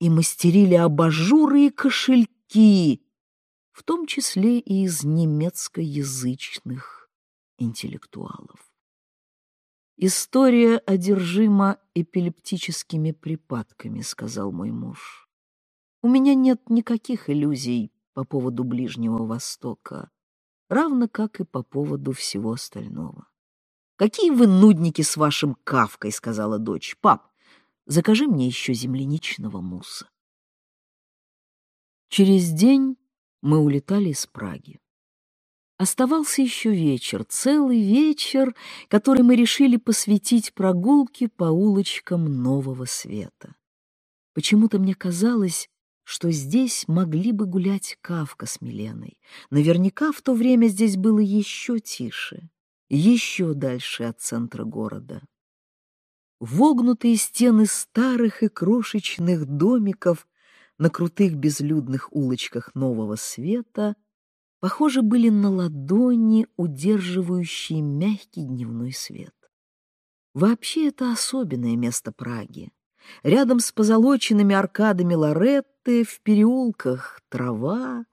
и мастерили абажуры и кошельки, в том числе и из немецкоязычных интеллектуалов. «История одержима эпилептическими припадками», — сказал мой муж. У меня нет никаких иллюзий по поводу Ближнего Востока, равно как и по поводу всего остального. «Какие вы нудники с вашим кавкой!» — сказала дочь. «Пап, закажи мне еще земляничного мусса». Через день мы улетали из Праги. Оставался еще вечер, целый вечер, который мы решили посвятить прогулке по улочкам Нового Света. Почему-то мне казалось, что здесь могли бы гулять Кавка с Миленой. Наверняка в то время здесь было еще тише, еще дальше от центра города. Вогнутые стены старых и крошечных домиков на крутых безлюдных улочках Нового Света похоже были на ладони, удерживающие мягкий дневной свет. Вообще это особенное место Праги. Рядом с позолоченными аркадами Лоретты в переулках трава,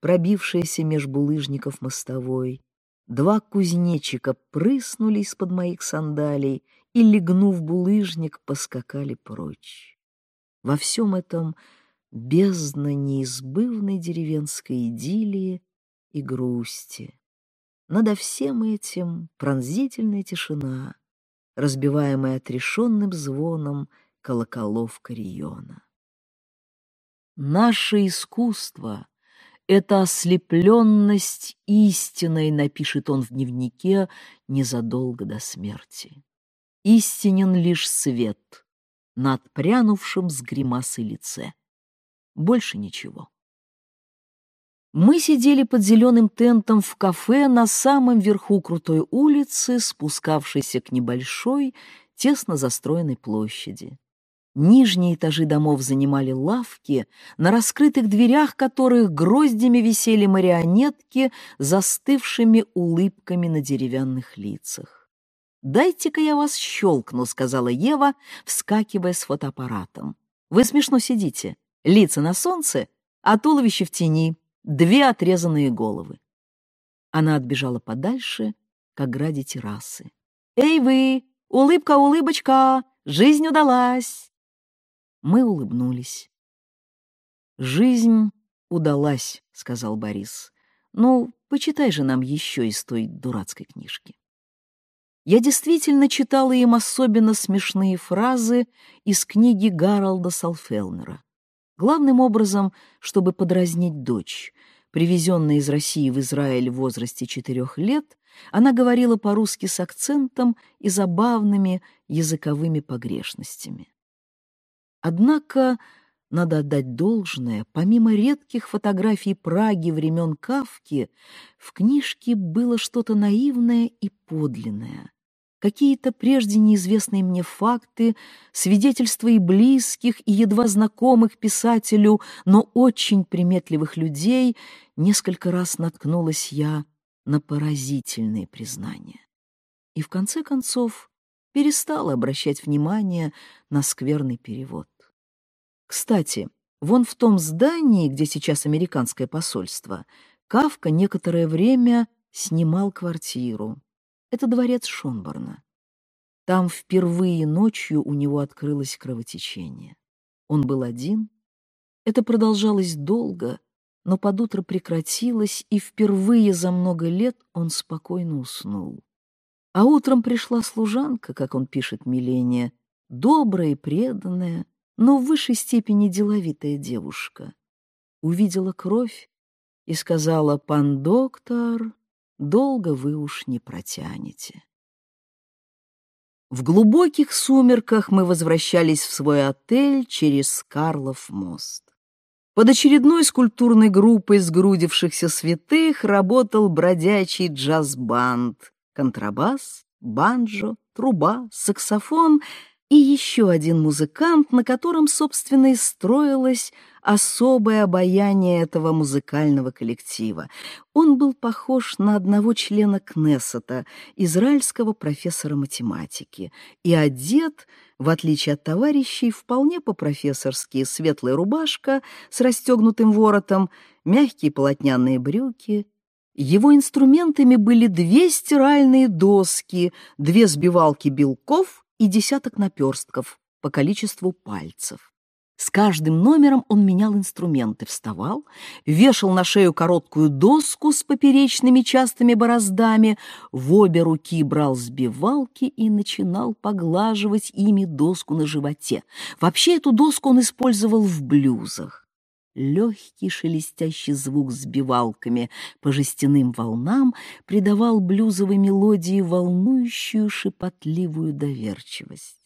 пробившаяся меж булыжников мостовой. Два кузнечика прыснули из-под моих сандалий и, легнув булыжник, поскакали прочь. Во всем этом бездна неизбывной деревенской идиллии и грусти. Надо всем этим пронзительная тишина, разбиваемая отрешенным звоном колоколов Кариона. Наше искусство — это ослепленность истиной, напишет он в дневнике незадолго до смерти. Истинен лишь свет на отпрянувшем с гримасой лице. Больше ничего. Мы сидели под зеленым тентом в кафе на самом верху крутой улицы, спускавшейся к небольшой, тесно застроенной площади. Нижние этажи домов занимали лавки, на раскрытых дверях которых гроздями висели марионетки, застывшими улыбками на деревянных лицах. «Дайте-ка я вас щелкну», — сказала Ева, вскакивая с фотоаппаратом. «Вы смешно сидите. Лица на солнце, а туловище в тени, две отрезанные головы». Она отбежала подальше, к ограде террасы. «Эй вы! Улыбка-улыбочка! Жизнь удалась!» Мы улыбнулись. «Жизнь удалась», — сказал Борис. «Ну, почитай же нам еще из той дурацкой книжки». Я действительно читала им особенно смешные фразы из книги Гаролда Салфелнера. Главным образом, чтобы подразнить дочь. Привезенная из России в Израиль в возрасте четырех лет, она говорила по-русски с акцентом и забавными языковыми погрешностями. Однако, надо отдать должное, помимо редких фотографий Праги времен Кавки, в книжке было что-то наивное и подлинное. Какие-то прежде неизвестные мне факты, свидетельства и близких, и едва знакомых писателю, но очень приметливых людей, несколько раз наткнулась я на поразительные признания. И в конце концов перестала обращать внимание на скверный перевод. Кстати, вон в том здании, где сейчас американское посольство, Кавка некоторое время снимал квартиру. Это дворец Шонборна. Там впервые ночью у него открылось кровотечение. Он был один. Это продолжалось долго, но под утро прекратилось, и впервые за много лет он спокойно уснул. А утром пришла служанка, как он пишет Миления, добрая и преданная, но в высшей степени деловитая девушка. Увидела кровь и сказала, «Пан доктор, долго вы уж не протянете». В глубоких сумерках мы возвращались в свой отель через Карлов мост. Под очередной скульптурной группой сгрудившихся святых работал бродячий джаз-банд, контрабас, банджо, труба, саксофон — и еще один музыкант, на котором, собственно, и строилось особое обаяние этого музыкального коллектива. Он был похож на одного члена Кнессета, израильского профессора математики, и одет, в отличие от товарищей, вполне по-профессорски светлая рубашка с расстегнутым воротом, мягкие полотняные брюки, его инструментами были две стиральные доски, две сбивалки белков и десяток наперстков по количеству пальцев. С каждым номером он менял инструменты, вставал, вешал на шею короткую доску с поперечными частыми бороздами, в обе руки брал сбивалки и начинал поглаживать ими доску на животе. Вообще эту доску он использовал в блюзах. Легкий шелестящий звук с бивалками по жестяным волнам придавал блюзовой мелодии волнующую шепотливую доверчивость.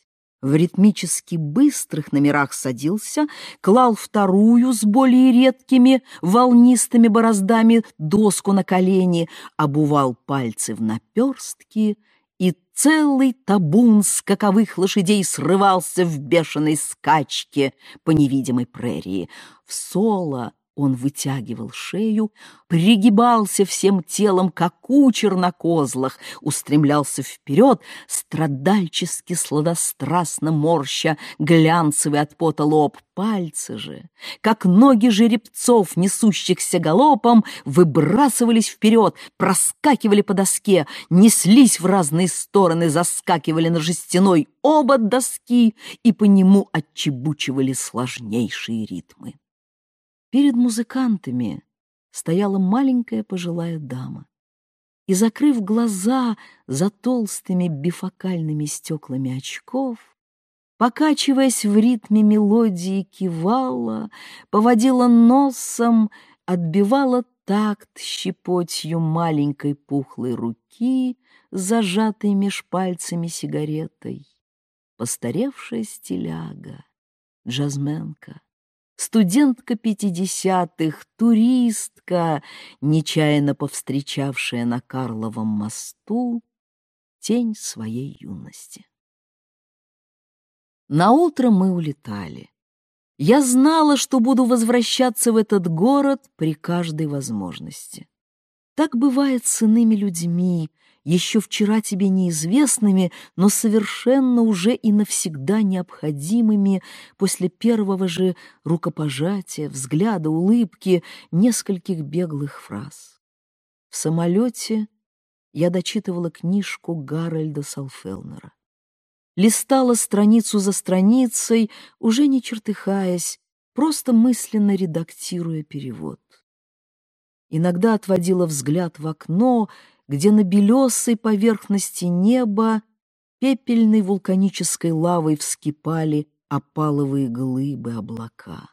В ритмически быстрых номерах садился, клал вторую с более редкими волнистыми бороздами доску на колени, обувал пальцы в наперстки — и целый табун скаковых лошадей срывался в бешеной скачке по невидимой прерии. В соло Он вытягивал шею, пригибался всем телом, как кучер на козлах, устремлялся вперед, страдальчески сладострастно морща глянцевый от пота лоб. Пальцы же, как ноги жеребцов, несущихся галопом, выбрасывались вперед, проскакивали по доске, неслись в разные стороны, заскакивали на жестяной обод доски и по нему отчебучивали сложнейшие ритмы. Перед музыкантами стояла маленькая пожилая дама и, закрыв глаза за толстыми бифокальными стеклами очков, покачиваясь в ритме мелодии, кивала, поводила носом, отбивала такт щепотью маленькой пухлой руки, зажатой меж пальцами сигаретой. Постаревшая стиляга, джазменка, студентка пятидесятых, туристка, нечаянно повстречавшая на Карловом мосту тень своей юности. На утро мы улетали. Я знала, что буду возвращаться в этот город при каждой возможности. Так бывает с иными людьми, еще вчера тебе неизвестными, но совершенно уже и навсегда необходимыми после первого же рукопожатия, взгляда, улыбки, нескольких беглых фраз. В самолете я дочитывала книжку Гарольда Салфелнера. Листала страницу за страницей, уже не чертыхаясь, просто мысленно редактируя перевод. Иногда отводила взгляд в окно где на белесой поверхности неба пепельной вулканической лавой вскипали опаловые глыбы облака.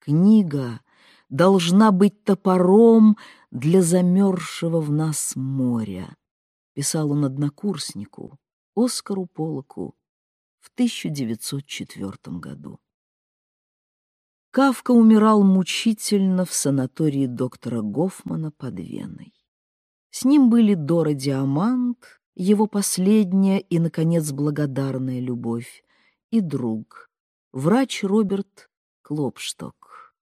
Книга должна быть топором для замерзшего в нас моря, писал он однокурснику Оскару Полоку в 1904 году. Кавка умирал мучительно в санатории доктора Гофмана под Веной. С ним были Дора Диамант, его последняя и, наконец, благодарная любовь, и друг, врач Роберт Клопшток,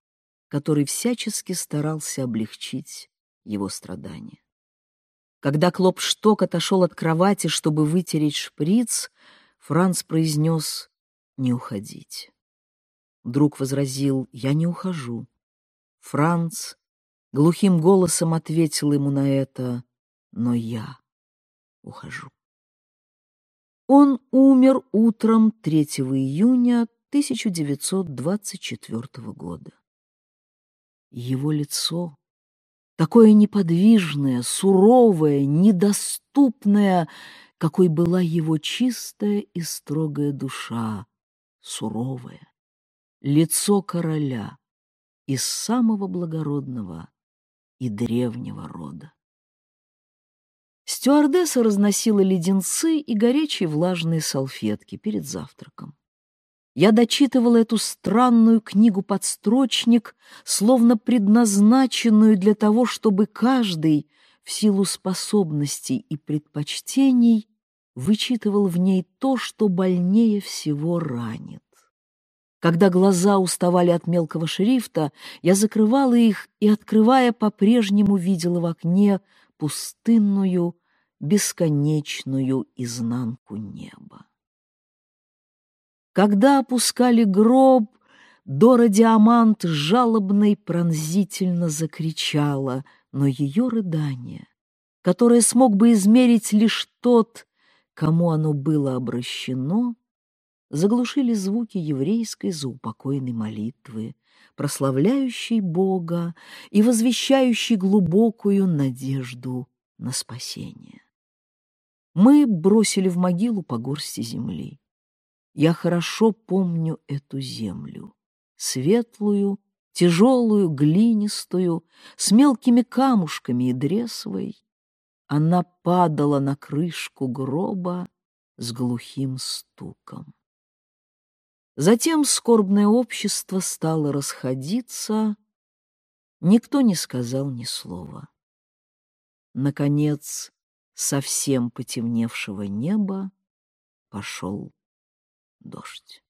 который всячески старался облегчить его страдания. Когда Клопшток отошел от кровати, чтобы вытереть шприц, Франц произнес «Не уходить». Друг возразил «Я не ухожу». Франц Глухим голосом ответил ему на это, но я ухожу. Он умер утром 3 июня 1924 года. Его лицо, такое неподвижное, суровое, недоступное, какой была его чистая и строгая душа, суровое, лицо короля из самого благородного и древнего рода. Стюардесса разносила леденцы и горячие влажные салфетки перед завтраком. Я дочитывала эту странную книгу-подстрочник, словно предназначенную для того, чтобы каждый, в силу способностей и предпочтений, вычитывал в ней то, что больнее всего ранит. Когда глаза уставали от мелкого шрифта, я закрывала их и, открывая, по-прежнему видела в окне пустынную, бесконечную изнанку неба. Когда опускали гроб, Дора Диамант жалобно и пронзительно закричала, но ее рыдание, которое смог бы измерить лишь тот, кому оно было обращено, заглушили звуки еврейской заупокойной молитвы, прославляющей Бога и возвещающей глубокую надежду на спасение. Мы бросили в могилу по горсти земли. Я хорошо помню эту землю, светлую, тяжелую, глинистую, с мелкими камушками и дресвой. Она падала на крышку гроба с глухим стуком. Затем скорбное общество стало расходиться, никто не сказал ни слова. Наконец, совсем потемневшего неба пошел дождь.